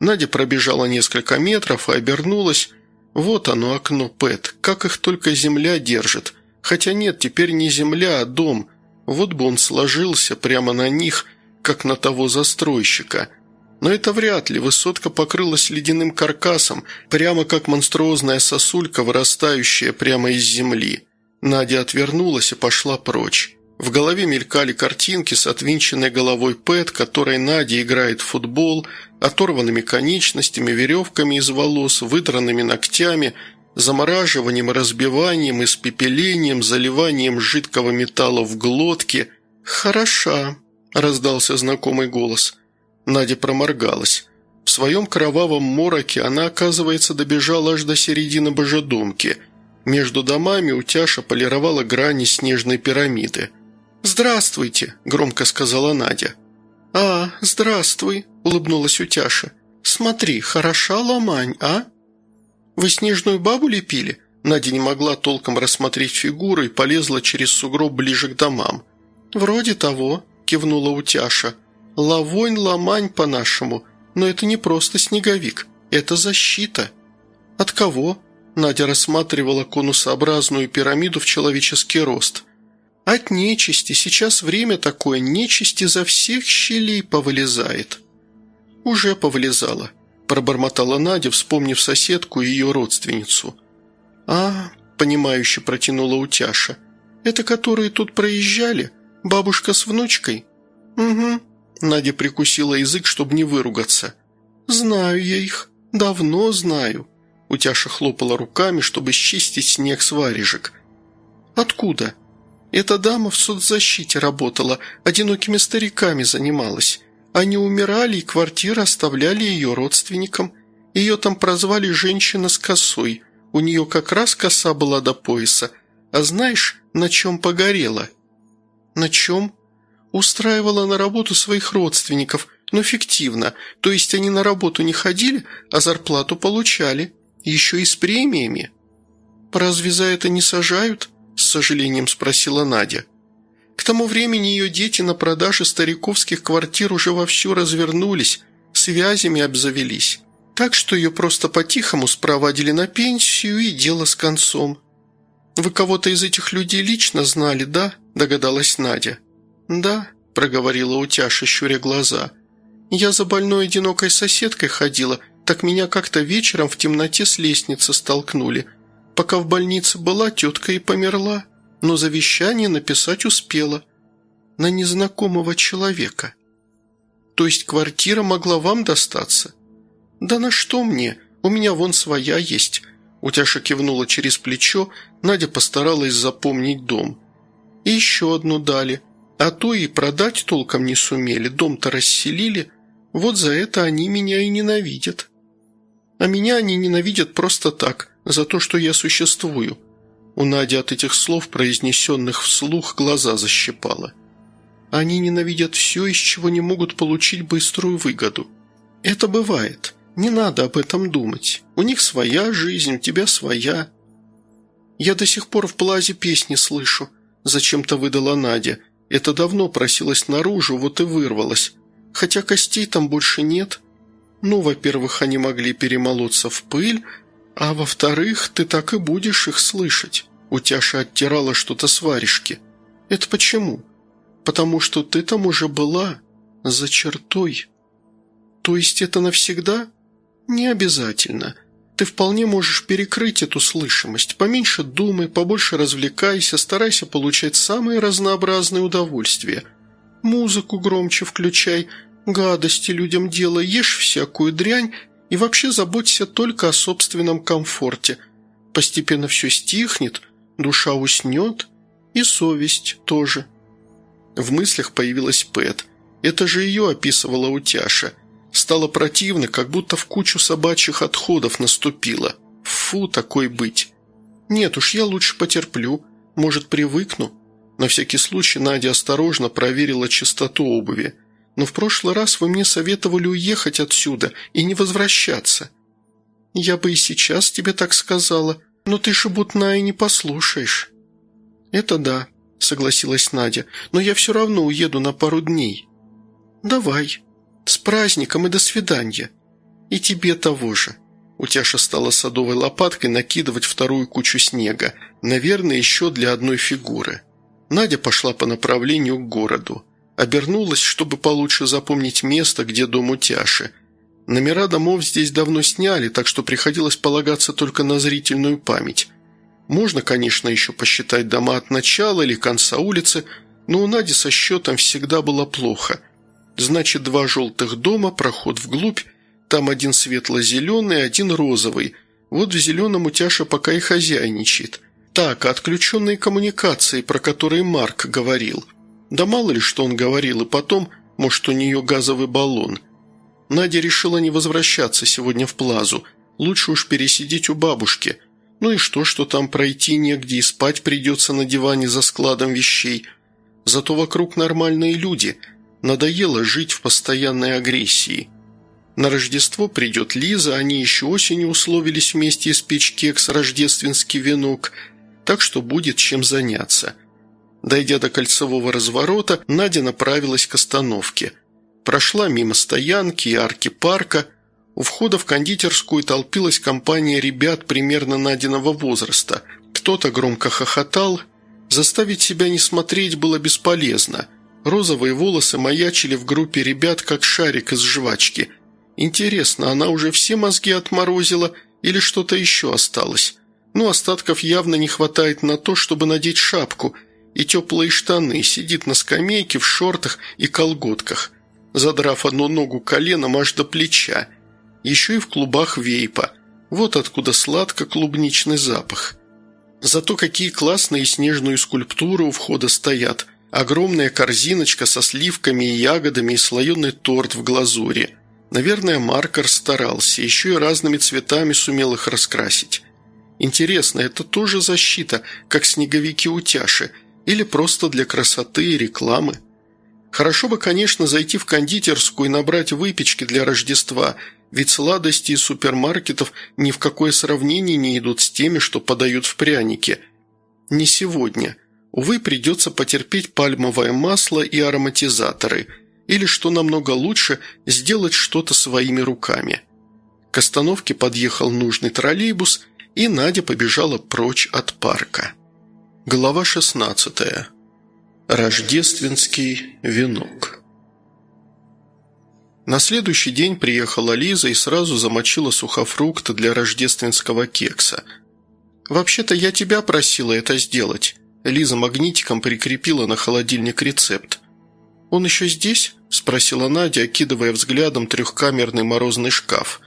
Надя пробежала несколько метров и обернулась. Вот оно, окно Пэт. Как их только земля держит. Хотя нет, теперь не земля, а дом. Вот бы он сложился прямо на них, как на того застройщика – но это вряд ли, высотка покрылась ледяным каркасом, прямо как монструозная сосулька, вырастающая прямо из земли. Надя отвернулась и пошла прочь. В голове мелькали картинки с отвинченной головой Пэт, которой Надя играет в футбол, оторванными конечностями, веревками из волос, выдранными ногтями, замораживанием, разбиванием, испепелением, заливанием жидкого металла в глотке. «Хороша», – раздался знакомый голос. Надя проморгалась. В своем кровавом мороке она, оказывается, добежала аж до середины божедомки. Между домами утяша полировала грани снежной пирамиды. «Здравствуйте», – громко сказала Надя. «А, здравствуй», – улыбнулась утяша. «Смотри, хороша ломань, а?» «Вы снежную бабу лепили?» Надя не могла толком рассмотреть фигуру и полезла через сугроб ближе к домам. «Вроде того», – кивнула утяша. «Лавонь, ломань по-нашему, но это не просто снеговик, это защита». «От кого?» Надя рассматривала конусообразную пирамиду в человеческий рост. «От нечисти. Сейчас время такое. Нечисти за всех щелей повылезает». «Уже повылезала», – пробормотала Надя, вспомнив соседку и ее родственницу. «А, – понимающе протянула утяша. «Это которые тут проезжали? Бабушка с внучкой?» «Угу». Надя прикусила язык, чтобы не выругаться. «Знаю я их. Давно знаю». Утяша хлопала руками, чтобы счистить снег с варежек. «Откуда?» «Эта дама в соцзащите работала, одинокими стариками занималась. Они умирали, и квартиры оставляли ее родственникам. Ее там прозвали «женщина с косой». У нее как раз коса была до пояса. А знаешь, на чем погорела?» «На чем?» «Устраивала на работу своих родственников, но фиктивно. То есть они на работу не ходили, а зарплату получали». Еще и с премиями?» «Разве за это не сажают?» – с сожалением спросила Надя. К тому времени ее дети на продаже стариковских квартир уже вовсю развернулись, связями обзавелись. Так что ее просто по-тихому спровадили на пенсию и дело с концом. «Вы кого-то из этих людей лично знали, да?» – догадалась Надя. «Да», – проговорила утяша, щуря глаза. «Я за больной одинокой соседкой ходила, так меня как-то вечером в темноте с лестницы столкнули. Пока в больнице была, тетка и померла, но завещание написать успела. На незнакомого человека. То есть квартира могла вам достаться? Да на что мне? У меня вон своя есть. Утяша кивнула через плечо, Надя постаралась запомнить дом. И еще одну дали. А то и продать толком не сумели, дом-то расселили. Вот за это они меня и ненавидят. А меня они ненавидят просто так, за то, что я существую». У Нади от этих слов, произнесенных вслух, глаза защипало. «Они ненавидят все, из чего не могут получить быструю выгоду. Это бывает. Не надо об этом думать. У них своя жизнь, у тебя своя». «Я до сих пор в плазе песни слышу», – зачем-то выдала Надя. «Это давно просилось наружу, вот и вырвалось. Хотя костей там больше нет». Ну, во-первых, они могли перемолоться в пыль, а во-вторых, ты так и будешь их слышать. Утяша оттирала что-то с варежки. Это почему? Потому что ты там уже была, за чертой. То есть это навсегда? Не обязательно. Ты вполне можешь перекрыть эту слышимость. Поменьше думай, побольше развлекайся, старайся получать самые разнообразные удовольствия. Музыку громче включай – Гадости людям делай, ешь всякую дрянь и вообще заботься только о собственном комфорте. Постепенно все стихнет, душа уснет и совесть тоже». В мыслях появилась Пэт. Это же ее описывала утяша. Стало противно, как будто в кучу собачьих отходов наступила. Фу, такой быть. Нет уж, я лучше потерплю. Может, привыкну. На всякий случай Надя осторожно проверила чистоту обуви но в прошлый раз вы мне советовали уехать отсюда и не возвращаться. Я бы и сейчас тебе так сказала, но ты шебутная и не послушаешь». «Это да», — согласилась Надя, «но я все равно уеду на пару дней». «Давай. С праздником и до свидания. И тебе того же». Утяша стала садовой лопаткой накидывать вторую кучу снега, наверное, еще для одной фигуры. Надя пошла по направлению к городу. Обернулась, чтобы получше запомнить место, где дом у Тяши. Номера домов здесь давно сняли, так что приходилось полагаться только на зрительную память. Можно, конечно, еще посчитать дома от начала или конца улицы, но у Нади со счетом всегда было плохо. Значит, два желтых дома, проход вглубь, там один светло-зеленый, один розовый. Вот в зеленом у Тяша пока и хозяйничает. Так, отключенные коммуникации, про которые Марк говорил – да мало ли, что он говорил, и потом, может, у нее газовый баллон. Надя решила не возвращаться сегодня в Плазу, лучше уж пересидеть у бабушки. Ну и что, что там пройти негде и спать придется на диване за складом вещей. Зато вокруг нормальные люди. Надоело жить в постоянной агрессии. На Рождество придет Лиза, они еще осенью условились вместе испечь кекс «Рождественский венок», так что будет чем заняться. Дойдя до кольцевого разворота, Надя направилась к остановке. Прошла мимо стоянки и арки парка. У входа в кондитерскую толпилась компания ребят примерно Надиного возраста. Кто-то громко хохотал. Заставить себя не смотреть было бесполезно. Розовые волосы маячили в группе ребят, как шарик из жвачки – Интересно, она уже все мозги отморозила или что-то еще осталось? Ну, остатков явно не хватает на то, чтобы надеть шапку и теплые штаны, сидит на скамейке в шортах и колготках, задрав одну ногу коленом аж до плеча. Еще и в клубах вейпа. Вот откуда сладко-клубничный запах. Зато какие классные снежные скульптуры у входа стоят. Огромная корзиночка со сливками и ягодами и слоеный торт в глазури. Наверное, маркер старался, еще и разными цветами сумел их раскрасить. Интересно, это тоже защита, как снеговики-утяши, или просто для красоты и рекламы? Хорошо бы, конечно, зайти в кондитерскую и набрать выпечки для Рождества, ведь сладости из супермаркетов ни в какое сравнение не идут с теми, что подают в прянике. Не сегодня. Увы, придется потерпеть пальмовое масло и ароматизаторы – или, что намного лучше, сделать что-то своими руками. К остановке подъехал нужный троллейбус, и Надя побежала прочь от парка. Глава 16. Рождественский венок. На следующий день приехала Лиза и сразу замочила сухофрукты для рождественского кекса. «Вообще-то я тебя просила это сделать». Лиза магнитиком прикрепила на холодильник рецепт. «Он еще здесь?» – спросила Надя, окидывая взглядом трехкамерный морозный шкаф.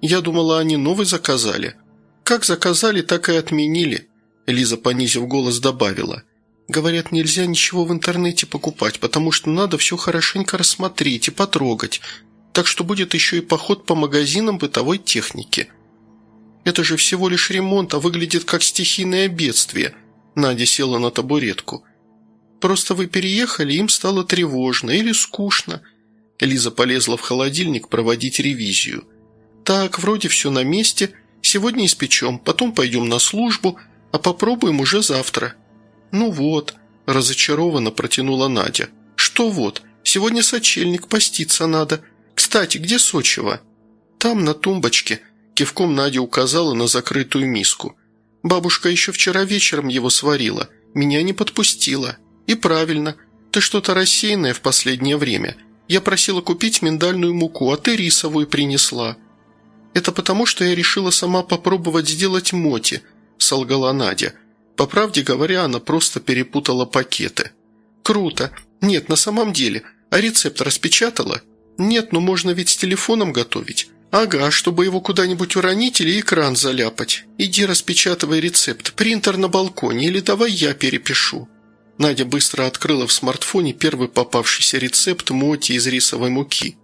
«Я думала, они новый заказали». «Как заказали, так и отменили», – Лиза, понизив голос, добавила. «Говорят, нельзя ничего в интернете покупать, потому что надо все хорошенько рассмотреть и потрогать, так что будет еще и поход по магазинам бытовой техники». «Это же всего лишь ремонт, а выглядит как стихийное бедствие», – Надя села на табуретку – Просто вы переехали, им стало тревожно или скучно». Лиза полезла в холодильник проводить ревизию. «Так, вроде все на месте. Сегодня испечем, потом пойдем на службу, а попробуем уже завтра». «Ну вот», – разочарованно протянула Надя. «Что вот? Сегодня сочельник, поститься надо. Кстати, где Сочева?» «Там, на тумбочке», – кивком Надя указала на закрытую миску. «Бабушка еще вчера вечером его сварила. Меня не подпустила». «И правильно. Ты что-то рассеянное в последнее время. Я просила купить миндальную муку, а ты рисовую принесла». «Это потому, что я решила сама попробовать сделать моти», – солгала Надя. По правде говоря, она просто перепутала пакеты. «Круто. Нет, на самом деле. А рецепт распечатала?» «Нет, но можно ведь с телефоном готовить». «Ага, чтобы его куда-нибудь уронить или экран заляпать. Иди распечатывай рецепт, принтер на балконе или давай я перепишу». Надя быстро открыла в смартфоне первый попавшийся рецепт моти из рисовой муки.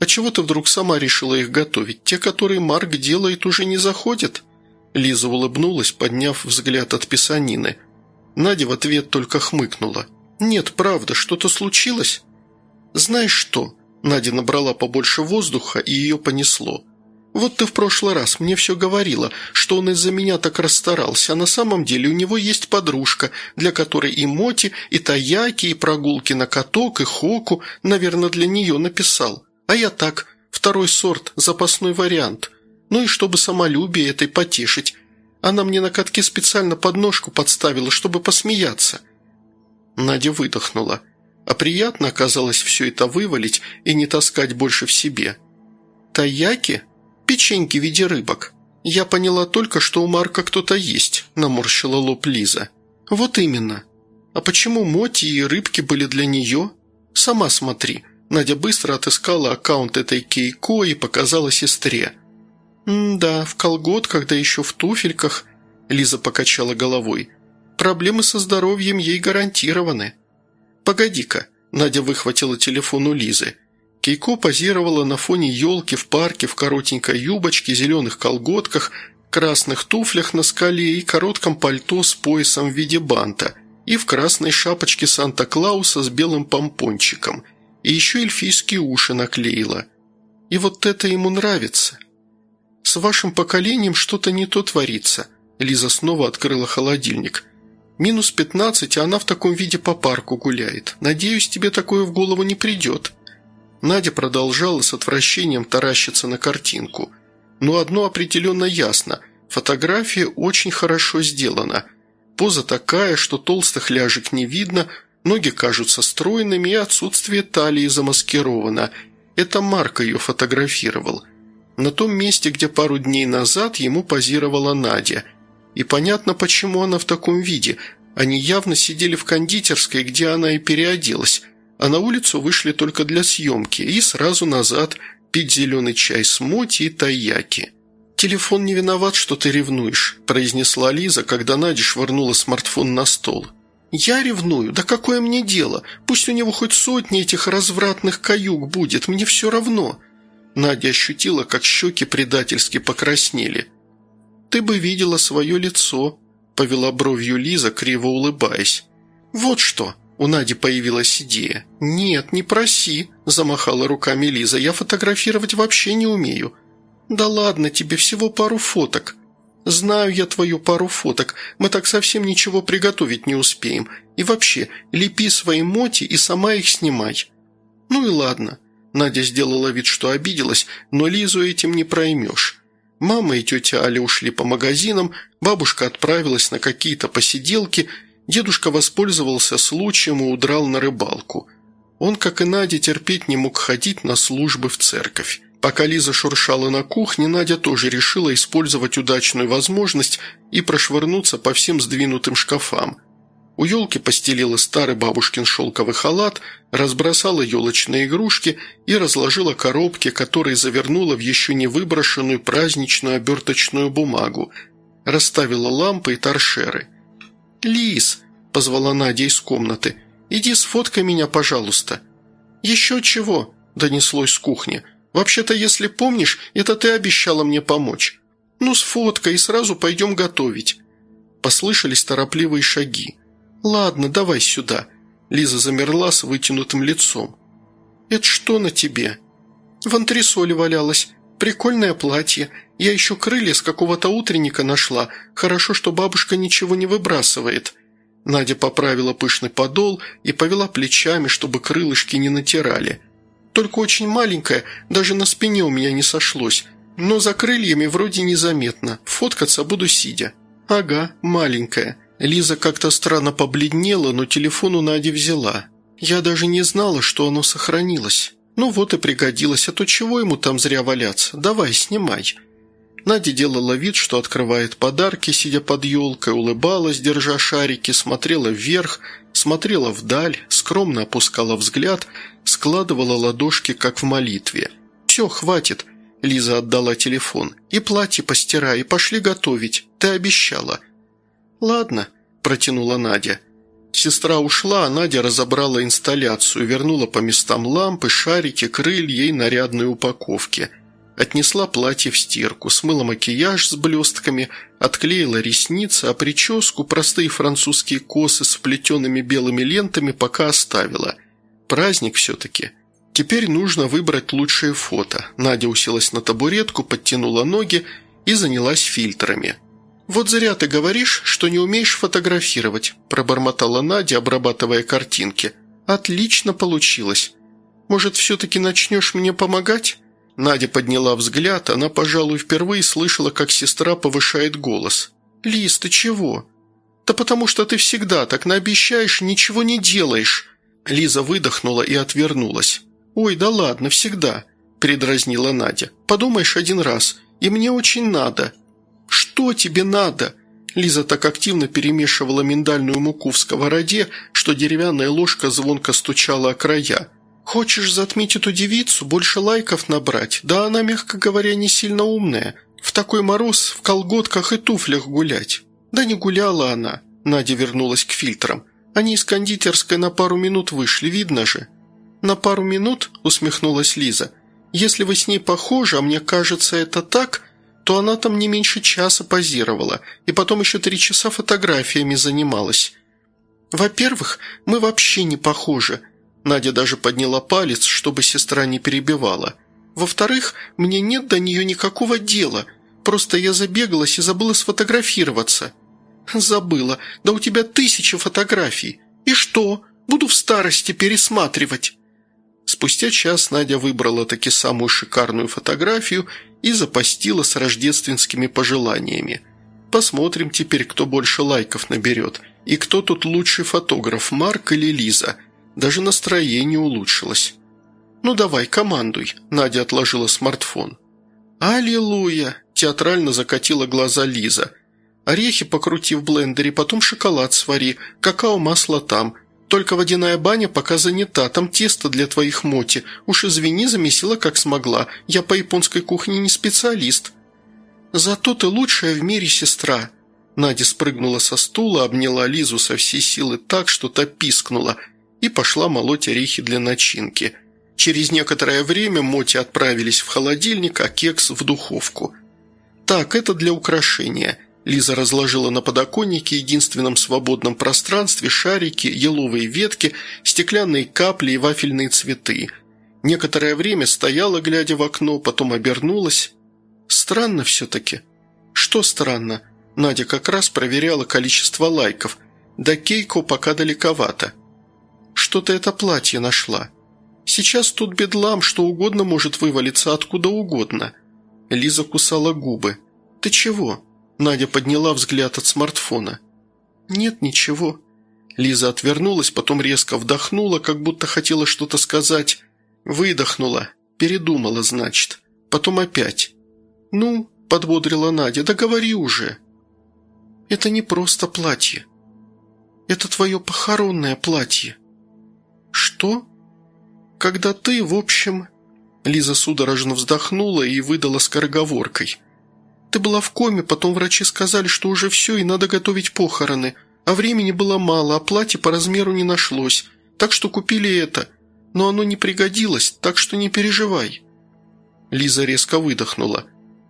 «А чего ты вдруг сама решила их готовить? Те, которые Марк делает, уже не заходят?» Лиза улыбнулась, подняв взгляд от писанины. Надя в ответ только хмыкнула. «Нет, правда, что-то случилось?» «Знаешь что?» Надя набрала побольше воздуха, и ее понесло. «Вот ты в прошлый раз мне все говорила, что он из-за меня так расстарался, а на самом деле у него есть подружка, для которой и моти, и таяки, и прогулки на каток, и хоку, наверное, для нее написал. А я так, второй сорт, запасной вариант. Ну и чтобы самолюбие этой потешить. Она мне на катке специально подножку подставила, чтобы посмеяться». Надя выдохнула. А приятно оказалось все это вывалить и не таскать больше в себе. «Таяки?» «Печеньки в виде рыбок. Я поняла только, что у Марка кто-то есть», – наморщила лоб Лиза. «Вот именно. А почему моти и рыбки были для нее? Сама смотри». Надя быстро отыскала аккаунт этой Кейко и показала сестре. «Да, в колготках, да еще в туфельках», – Лиза покачала головой. «Проблемы со здоровьем ей гарантированы». «Погоди-ка», – Надя выхватила телефон у Лизы. Кейко позировала на фоне елки в парке в коротенькой юбочке, зеленых колготках, красных туфлях на скале и коротком пальто с поясом в виде банта, и в красной шапочке Санта-Клауса с белым помпончиком, и еще эльфийские уши наклеила. И вот это ему нравится. С вашим поколением что-то не то творится. Лиза снова открыла холодильник. Минус пятнадцать, а она в таком виде по парку гуляет. Надеюсь, тебе такое в голову не придет. Надя продолжала с отвращением таращиться на картинку. Но одно определенно ясно – Фотография очень хорошо сделана. Поза такая, что толстых ляжек не видно, ноги кажутся стройными и отсутствие талии замаскировано. Это Марк ее фотографировал. На том месте, где пару дней назад ему позировала Надя. И понятно, почему она в таком виде. Они явно сидели в кондитерской, где она и переоделась, а на улицу вышли только для съемки и сразу назад пить зеленый чай с моти и тайяки. «Телефон не виноват, что ты ревнуешь», – произнесла Лиза, когда Надя швырнула смартфон на стол. «Я ревную? Да какое мне дело? Пусть у него хоть сотни этих развратных каюк будет, мне все равно». Надя ощутила, как щеки предательски покраснели. «Ты бы видела свое лицо», – повела бровью Лиза, криво улыбаясь. «Вот что!» – у Нади появилась идея. «Нет, не проси», – замахала руками Лиза. «Я фотографировать вообще не умею. «Да ладно тебе, всего пару фоток». «Знаю я твою пару фоток, мы так совсем ничего приготовить не успеем. И вообще, лепи свои моти и сама их снимай». «Ну и ладно». Надя сделала вид, что обиделась, но Лизу этим не проймешь. Мама и тетя Аля ушли по магазинам, бабушка отправилась на какие-то посиделки, дедушка воспользовался случаем и удрал на рыбалку. Он, как и Надя, терпеть не мог ходить на службы в церковь. Пока Лиза шуршала на кухне, Надя тоже решила использовать удачную возможность и прошвырнуться по всем сдвинутым шкафам. У елки постелила старый бабушкин шелковый халат, разбросала елочные игрушки и разложила коробки, которые завернула в еще не выброшенную праздничную оберточную бумагу. Расставила лампы и торшеры. «Лиз!» – позвала Надя из комнаты. «Иди сфоткай меня, пожалуйста». «Еще чего?» – донеслось с кухни – Вообще-то, если помнишь, это ты обещала мне помочь. Ну, сфоткай и сразу пойдем готовить». Послышались торопливые шаги. «Ладно, давай сюда». Лиза замерла с вытянутым лицом. «Это что на тебе?» «В антресоле валялось. Прикольное платье. Я еще крылья с какого-то утренника нашла. Хорошо, что бабушка ничего не выбрасывает». Надя поправила пышный подол и повела плечами, чтобы крылышки не натирали – только очень маленькая, даже на спине у меня не сошлось. Но за крыльями вроде незаметно. Фоткаться буду сидя». «Ага, маленькая». Лиза как-то странно побледнела, но телефон у Нади взяла. «Я даже не знала, что оно сохранилось. Ну вот и пригодилось, а то чего ему там зря валяться? Давай, снимай». Надя делала вид, что открывает подарки, сидя под елкой, улыбалась, держа шарики, смотрела вверх, смотрела вдаль, скромно опускала взгляд, складывала ладошки, как в молитве. «Все, хватит», – Лиза отдала телефон. «И платье постирай, и пошли готовить. Ты обещала». «Ладно», – протянула Надя. Сестра ушла, а Надя разобрала инсталляцию, вернула по местам лампы, шарики, крылья и нарядные упаковки. Отнесла платье в стирку, смыла макияж с блестками, отклеила ресницы, а прическу, простые французские косы с вплетенными белыми лентами пока оставила – Праздник все-таки. Теперь нужно выбрать лучшее фото. Надя уселась на табуретку, подтянула ноги и занялась фильтрами. «Вот зря ты говоришь, что не умеешь фотографировать», – пробормотала Надя, обрабатывая картинки. «Отлично получилось. Может, все-таки начнешь мне помогать?» Надя подняла взгляд, она, пожалуй, впервые слышала, как сестра повышает голос. «Лиз, ты чего?» «Да потому что ты всегда так наобещаешь, ничего не делаешь», Лиза выдохнула и отвернулась. «Ой, да ладно, всегда», – передразнила Надя. «Подумаешь один раз, и мне очень надо». «Что тебе надо?» Лиза так активно перемешивала миндальную муку в сковороде, что деревянная ложка звонко стучала о края. «Хочешь затмить эту девицу, больше лайков набрать? Да она, мягко говоря, не сильно умная. В такой мороз в колготках и туфлях гулять». «Да не гуляла она», – Надя вернулась к фильтрам. Они из кондитерской на пару минут вышли, видно же». «На пару минут?» – усмехнулась Лиза. «Если вы с ней похожи, а мне кажется это так, то она там не меньше часа позировала, и потом еще три часа фотографиями занималась. Во-первых, мы вообще не похожи. Надя даже подняла палец, чтобы сестра не перебивала. Во-вторых, мне нет до нее никакого дела. Просто я забегалась и забыла сфотографироваться. Забыла. Да у тебя тысячи фотографий. И что? Буду в старости пересматривать. Спустя час Надя выбрала таки самую шикарную фотографию и запостила с рождественскими пожеланиями. Посмотрим теперь, кто больше лайков наберет. И кто тут лучший фотограф, Марк или Лиза. Даже настроение улучшилось. «Ну давай, командуй», – Надя отложила смартфон. «Аллилуйя!» – театрально закатила глаза Лиза. «Орехи покрути в блендере, потом шоколад свари, какао-масло там. Только водяная баня пока занята, там тесто для твоих моти. Уж извини, замесила как смогла. Я по японской кухне не специалист». «Зато ты лучшая в мире сестра». Надя спрыгнула со стула, обняла Лизу со всей силы так, что та пискнула, и пошла молоть орехи для начинки. Через некоторое время моти отправились в холодильник, а кекс в духовку. «Так, это для украшения». Лиза разложила на подоконнике единственном свободном пространстве шарики, еловые ветки, стеклянные капли и вафельные цветы. Некоторое время стояла, глядя в окно, потом обернулась. Странно все-таки. Что странно? Надя как раз проверяла количество лайков. До Кейко пока далековато. Что-то это платье нашла. Сейчас тут бедлам, что угодно может вывалиться откуда угодно. Лиза кусала губы. «Ты чего?» Надя подняла взгляд от смартфона. «Нет, ничего». Лиза отвернулась, потом резко вдохнула, как будто хотела что-то сказать. Выдохнула. Передумала, значит. Потом опять. «Ну», – подбодрила Надя, – «да говори уже». «Это не просто платье. Это твое похоронное платье». «Что?» «Когда ты, в общем...» Лиза судорожно вздохнула и выдала скороговоркой – ты была в коме, потом врачи сказали, что уже все и надо готовить похороны. А времени было мало, а платье по размеру не нашлось. Так что купили это. Но оно не пригодилось, так что не переживай». Лиза резко выдохнула.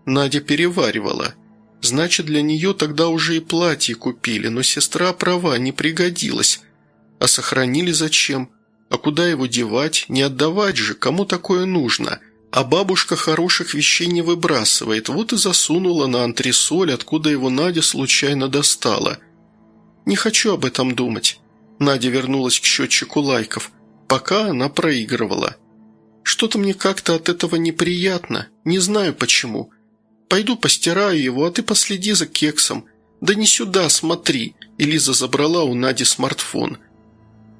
Надя переваривала. Значит, для нее тогда уже и платье купили, но сестра права, не пригодилась. А сохранили зачем? А куда его девать? Не отдавать же, кому такое нужно?» А бабушка хороших вещей не выбрасывает, вот и засунула на антресоль, откуда его Надя случайно достала. Не хочу об этом думать. Надя вернулась к счетчику лайков. Пока она проигрывала. Что-то мне как-то от этого неприятно, не знаю почему. Пойду постираю его, а ты последи за кексом. Да не сюда, смотри. Элиза забрала у Нади смартфон.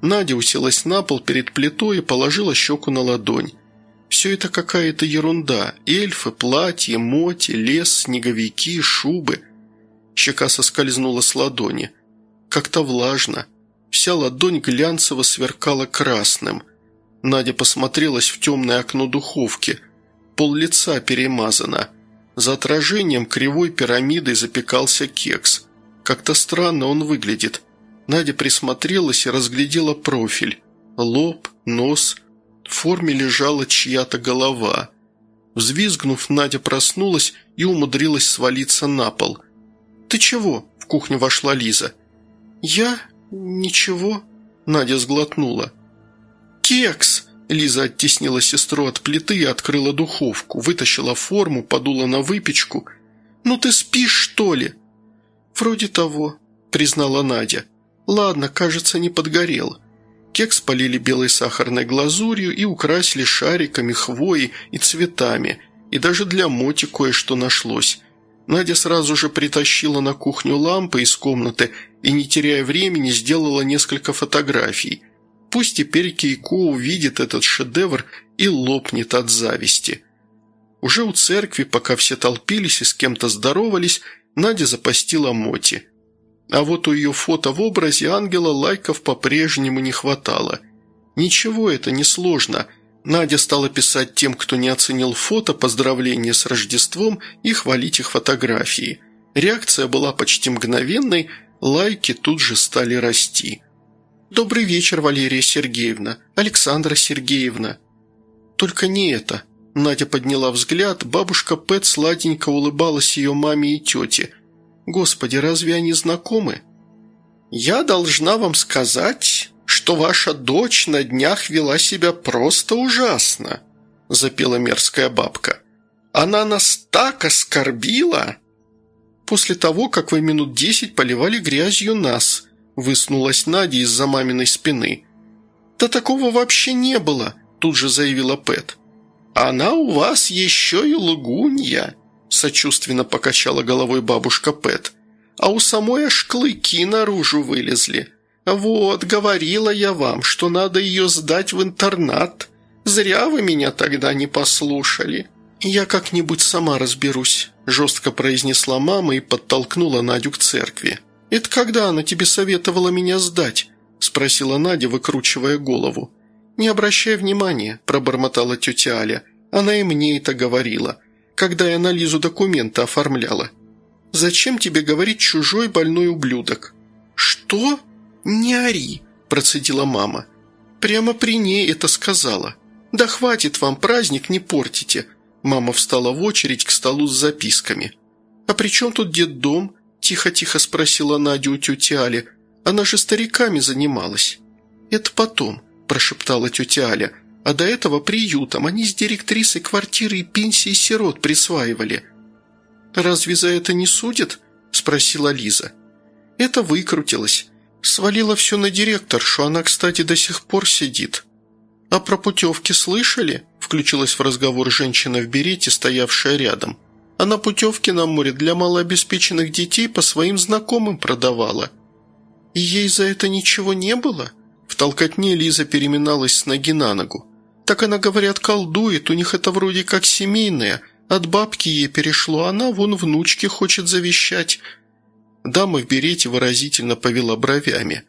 Надя уселась на пол перед плитой и положила щеку на ладонь. Все это какая-то ерунда. Эльфы, платья, моти, лес, снеговики, шубы. Щека соскользнула с ладони. Как-то влажно. Вся ладонь глянцево сверкала красным. Надя посмотрелась в темное окно духовки. Пол лица перемазано. За отражением кривой пирамидой запекался кекс. Как-то странно он выглядит. Надя присмотрелась и разглядела профиль. Лоб, нос – в форме лежала чья-то голова. Взвизгнув, Надя проснулась и умудрилась свалиться на пол. «Ты чего?» – в кухню вошла Лиза. «Я? Ничего?» – Надя сглотнула. «Кекс!» – Лиза оттеснила сестру от плиты и открыла духовку, вытащила форму, подула на выпечку. «Ну ты спишь, что ли?» «Вроде того», – признала Надя. «Ладно, кажется, не подгорел». Кекс полили белой сахарной глазурью и украсили шариками, хвоей и цветами. И даже для Моти кое-что нашлось. Надя сразу же притащила на кухню лампы из комнаты и, не теряя времени, сделала несколько фотографий. Пусть теперь Кейко увидит этот шедевр и лопнет от зависти. Уже у церкви, пока все толпились и с кем-то здоровались, Надя запостила Моти – а вот у ее фото в образе ангела лайков по-прежнему не хватало. Ничего, это не сложно. Надя стала писать тем, кто не оценил фото, поздравления с Рождеством и хвалить их фотографии. Реакция была почти мгновенной, лайки тут же стали расти. «Добрый вечер, Валерия Сергеевна, Александра Сергеевна». «Только не это», Надя подняла взгляд, бабушка Пэт сладенько улыбалась ее маме и тете. «Господи, разве они знакомы?» «Я должна вам сказать, что ваша дочь на днях вела себя просто ужасно», запела мерзкая бабка. «Она нас так оскорбила!» «После того, как вы минут десять поливали грязью нас», выснулась Надя из-за маминой спины. «Да такого вообще не было», тут же заявила Пэт. «Она у вас еще и лгунья», сочувственно покачала головой бабушка Пэт. «А у самой аж клыки наружу вылезли. Вот, говорила я вам, что надо ее сдать в интернат. Зря вы меня тогда не послушали». «Я как-нибудь сама разберусь», – жестко произнесла мама и подтолкнула Надю к церкви. «Это когда она тебе советовала меня сдать?» – спросила Надя, выкручивая голову. «Не обращай внимания», – пробормотала тетя Аля. «Она и мне это говорила, когда я на Лизу документы оформляла. Зачем тебе говорить чужой больной ублюдок?» «Что? Не ори», – процедила мама. «Прямо при ней это сказала. Да хватит вам, праздник не портите», Мама встала в очередь к столу с записками. «А при чем тут детдом?» – тихо-тихо спросила Надя у тети Али. «Она же стариками занималась». «Это потом», – прошептала тетя Аля. «А до этого приютом они с директрисой квартиры и пенсии сирот присваивали». «Разве за это не судят?» – спросила Лиза. «Это выкрутилось. Свалила все на директоршу, она, кстати, до сих пор сидит». «А про путевки слышали?» – включилась в разговор женщина в берете, стоявшая рядом. «Она путевки на море для малообеспеченных детей по своим знакомым продавала». «И ей за это ничего не было?» В толкотне Лиза переминалась с ноги на ногу. «Так она, говорят, колдует, у них это вроде как семейное. От бабки ей перешло, она вон внучке хочет завещать». Дама в берете выразительно повела бровями.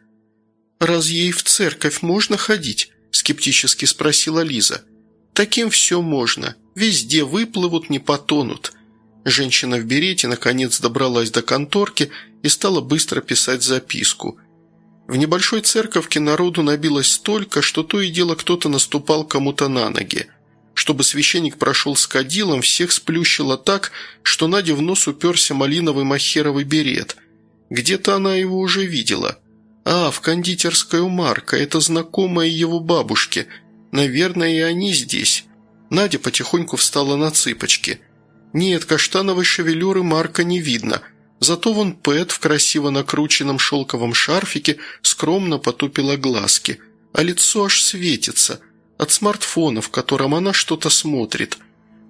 «Раз ей в церковь можно ходить?» – скептически спросила Лиза. «Таким все можно. Везде выплывут, не потонут». Женщина в берете наконец добралась до конторки и стала быстро писать записку. В небольшой церковке народу набилось столько, что то и дело кто-то наступал кому-то на ноги. Чтобы священник прошел с кадилом, всех сплющило так, что Надя в нос уперся малиновый махеровый берет. Где-то она его уже видела – «А, в кондитерскую Марка, это знакомая его бабушки. Наверное, и они здесь». Надя потихоньку встала на цыпочки. «Нет, каштановой шевелюры Марка не видно. Зато вон Пэт в красиво накрученном шелковом шарфике скромно потупила глазки, а лицо аж светится от смартфона, в котором она что-то смотрит».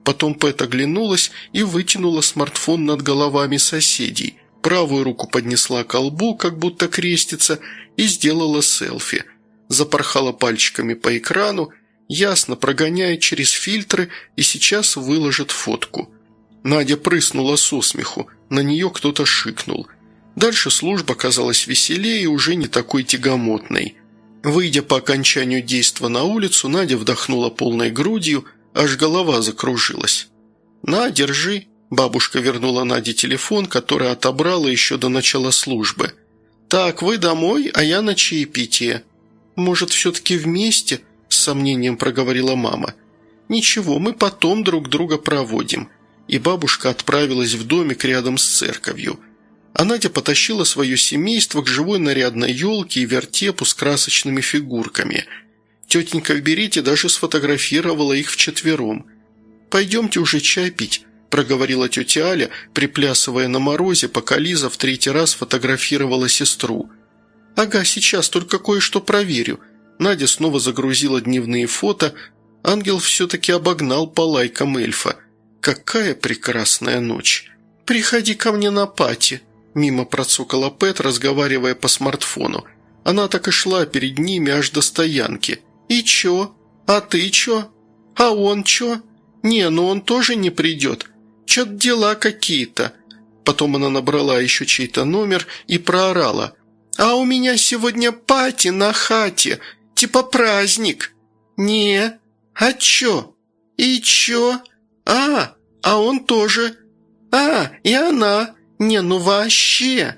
Потом Пэт оглянулась и вытянула смартфон над головами соседей правую руку поднесла к колбу, как будто крестится, и сделала селфи. Запорхала пальчиками по экрану, ясно прогоняя через фильтры и сейчас выложит фотку. Надя прыснула со смеху, на нее кто-то шикнул. Дальше служба казалась веселее и уже не такой тягомотной. Выйдя по окончанию действа на улицу, Надя вдохнула полной грудью, аж голова закружилась. «На, держи», Бабушка вернула Наде телефон, который отобрала еще до начала службы. «Так, вы домой, а я на чаепитие». «Может, все-таки вместе?» – с сомнением проговорила мама. «Ничего, мы потом друг друга проводим». И бабушка отправилась в домик рядом с церковью. А Надя потащила свое семейство к живой нарядной елке и вертепу с красочными фигурками. Тетенька в берете даже сфотографировала их вчетвером. «Пойдемте уже чай пить», проговорила тетя Аля, приплясывая на морозе, пока Лиза в третий раз фотографировала сестру. «Ага, сейчас только кое-что проверю». Надя снова загрузила дневные фото. Ангел все-таки обогнал по лайкам эльфа. «Какая прекрасная ночь!» «Приходи ко мне на пати», – мимо процукала Пэт, разговаривая по смартфону. Она так и шла перед ними аж до стоянки. «И чё? А ты чё? А он чё? Не, ну он тоже не придет. Чё-то дела какие-то». Потом она набрала еще чей-то номер и проорала. «А у меня сегодня пати на хате, типа праздник». «Не, а чё? И чё? А, а он тоже. А, и она. Не, ну вообще».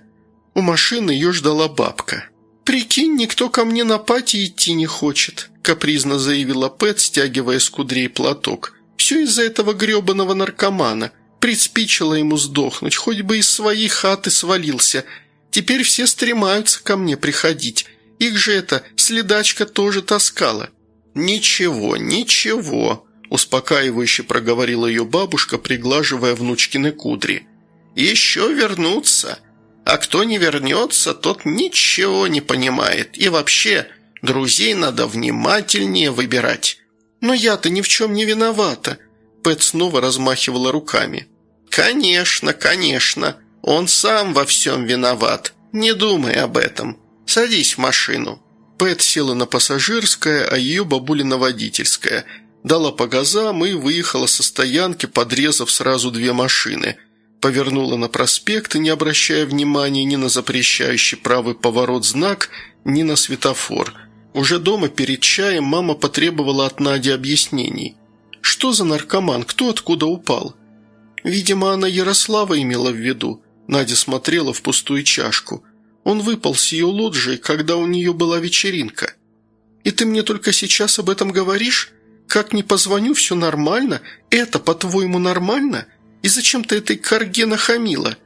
У машины ее ждала бабка. «Прикинь, никто ко мне на пати идти не хочет», – капризно заявила Пэт, стягивая с кудрей платок. Все из-за этого гребаного наркомана. Приспичило ему сдохнуть, хоть бы из своей хаты свалился. Теперь все стремаются ко мне приходить. Их же эта следачка тоже таскала». «Ничего, ничего», – успокаивающе проговорила ее бабушка, приглаживая внучкины кудри. «Еще вернуться. А кто не вернется, тот ничего не понимает. И вообще, друзей надо внимательнее выбирать». «Но я-то ни в чем не виновата», – Пэт снова размахивала руками. «Конечно, конечно. Он сам во всем виноват. Не думай об этом. Садись в машину». Пэт села на пассажирское, а ее бабуля на водительское. Дала по газам и выехала со стоянки, подрезав сразу две машины. Повернула на проспект, не обращая внимания ни на запрещающий правый поворот знак, ни на светофор. Уже дома перед чаем мама потребовала от Нади объяснений. «Что за наркоман? Кто откуда упал?» Видимо, она Ярослава имела в виду. Надя смотрела в пустую чашку – он выпал с ее лоджии, когда у нее была вечеринка. И ты мне только сейчас об этом говоришь? Как не позвоню, все нормально? Это, по-твоему, нормально? И зачем ты этой корге нахамила?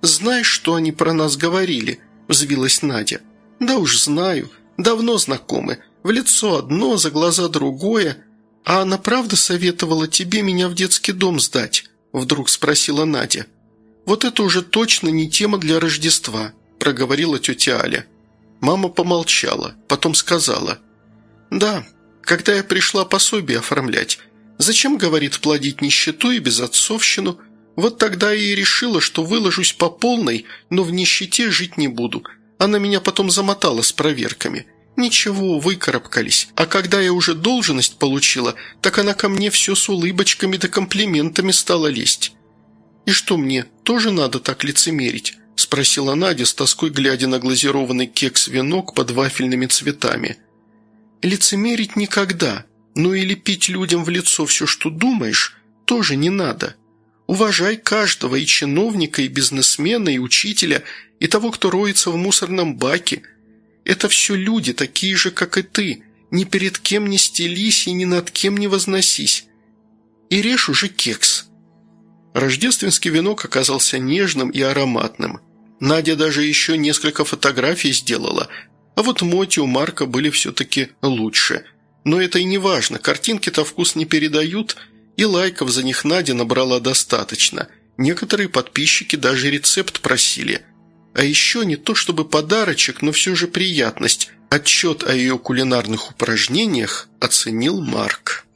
Знаешь, что они про нас говорили?» – взвилась Надя. «Да уж знаю. Давно знакомы. В лицо одно, за глаза другое. А она правда советовала тебе меня в детский дом сдать?» – вдруг спросила Надя. «Вот это уже точно не тема для Рождества» проговорила тетя Аля. Мама помолчала, потом сказала. «Да, когда я пришла пособие оформлять. Зачем, говорит, плодить нищету и безотцовщину? Вот тогда я и решила, что выложусь по полной, но в нищете жить не буду. Она меня потом замотала с проверками. Ничего, выкарабкались. А когда я уже должность получила, так она ко мне все с улыбочками да комплиментами стала лезть. И что мне, тоже надо так лицемерить? – спросила Надя с тоской, глядя на глазированный кекс-венок под вафельными цветами. «Лицемерить никогда, но и лепить людям в лицо все, что думаешь, тоже не надо. Уважай каждого, и чиновника, и бизнесмена, и учителя, и того, кто роется в мусорном баке. Это все люди, такие же, как и ты. Ни перед кем не стелись и ни над кем не возносись. И режь уже кекс». Рождественский венок оказался нежным и ароматным. Надя даже еще несколько фотографий сделала, а вот Моти у Марка были все-таки лучше. Но это и не важно, картинки-то вкус не передают, и лайков за них Надя набрала достаточно. Некоторые подписчики даже рецепт просили. А еще не то чтобы подарочек, но все же приятность. Отчет о ее кулинарных упражнениях оценил Марк.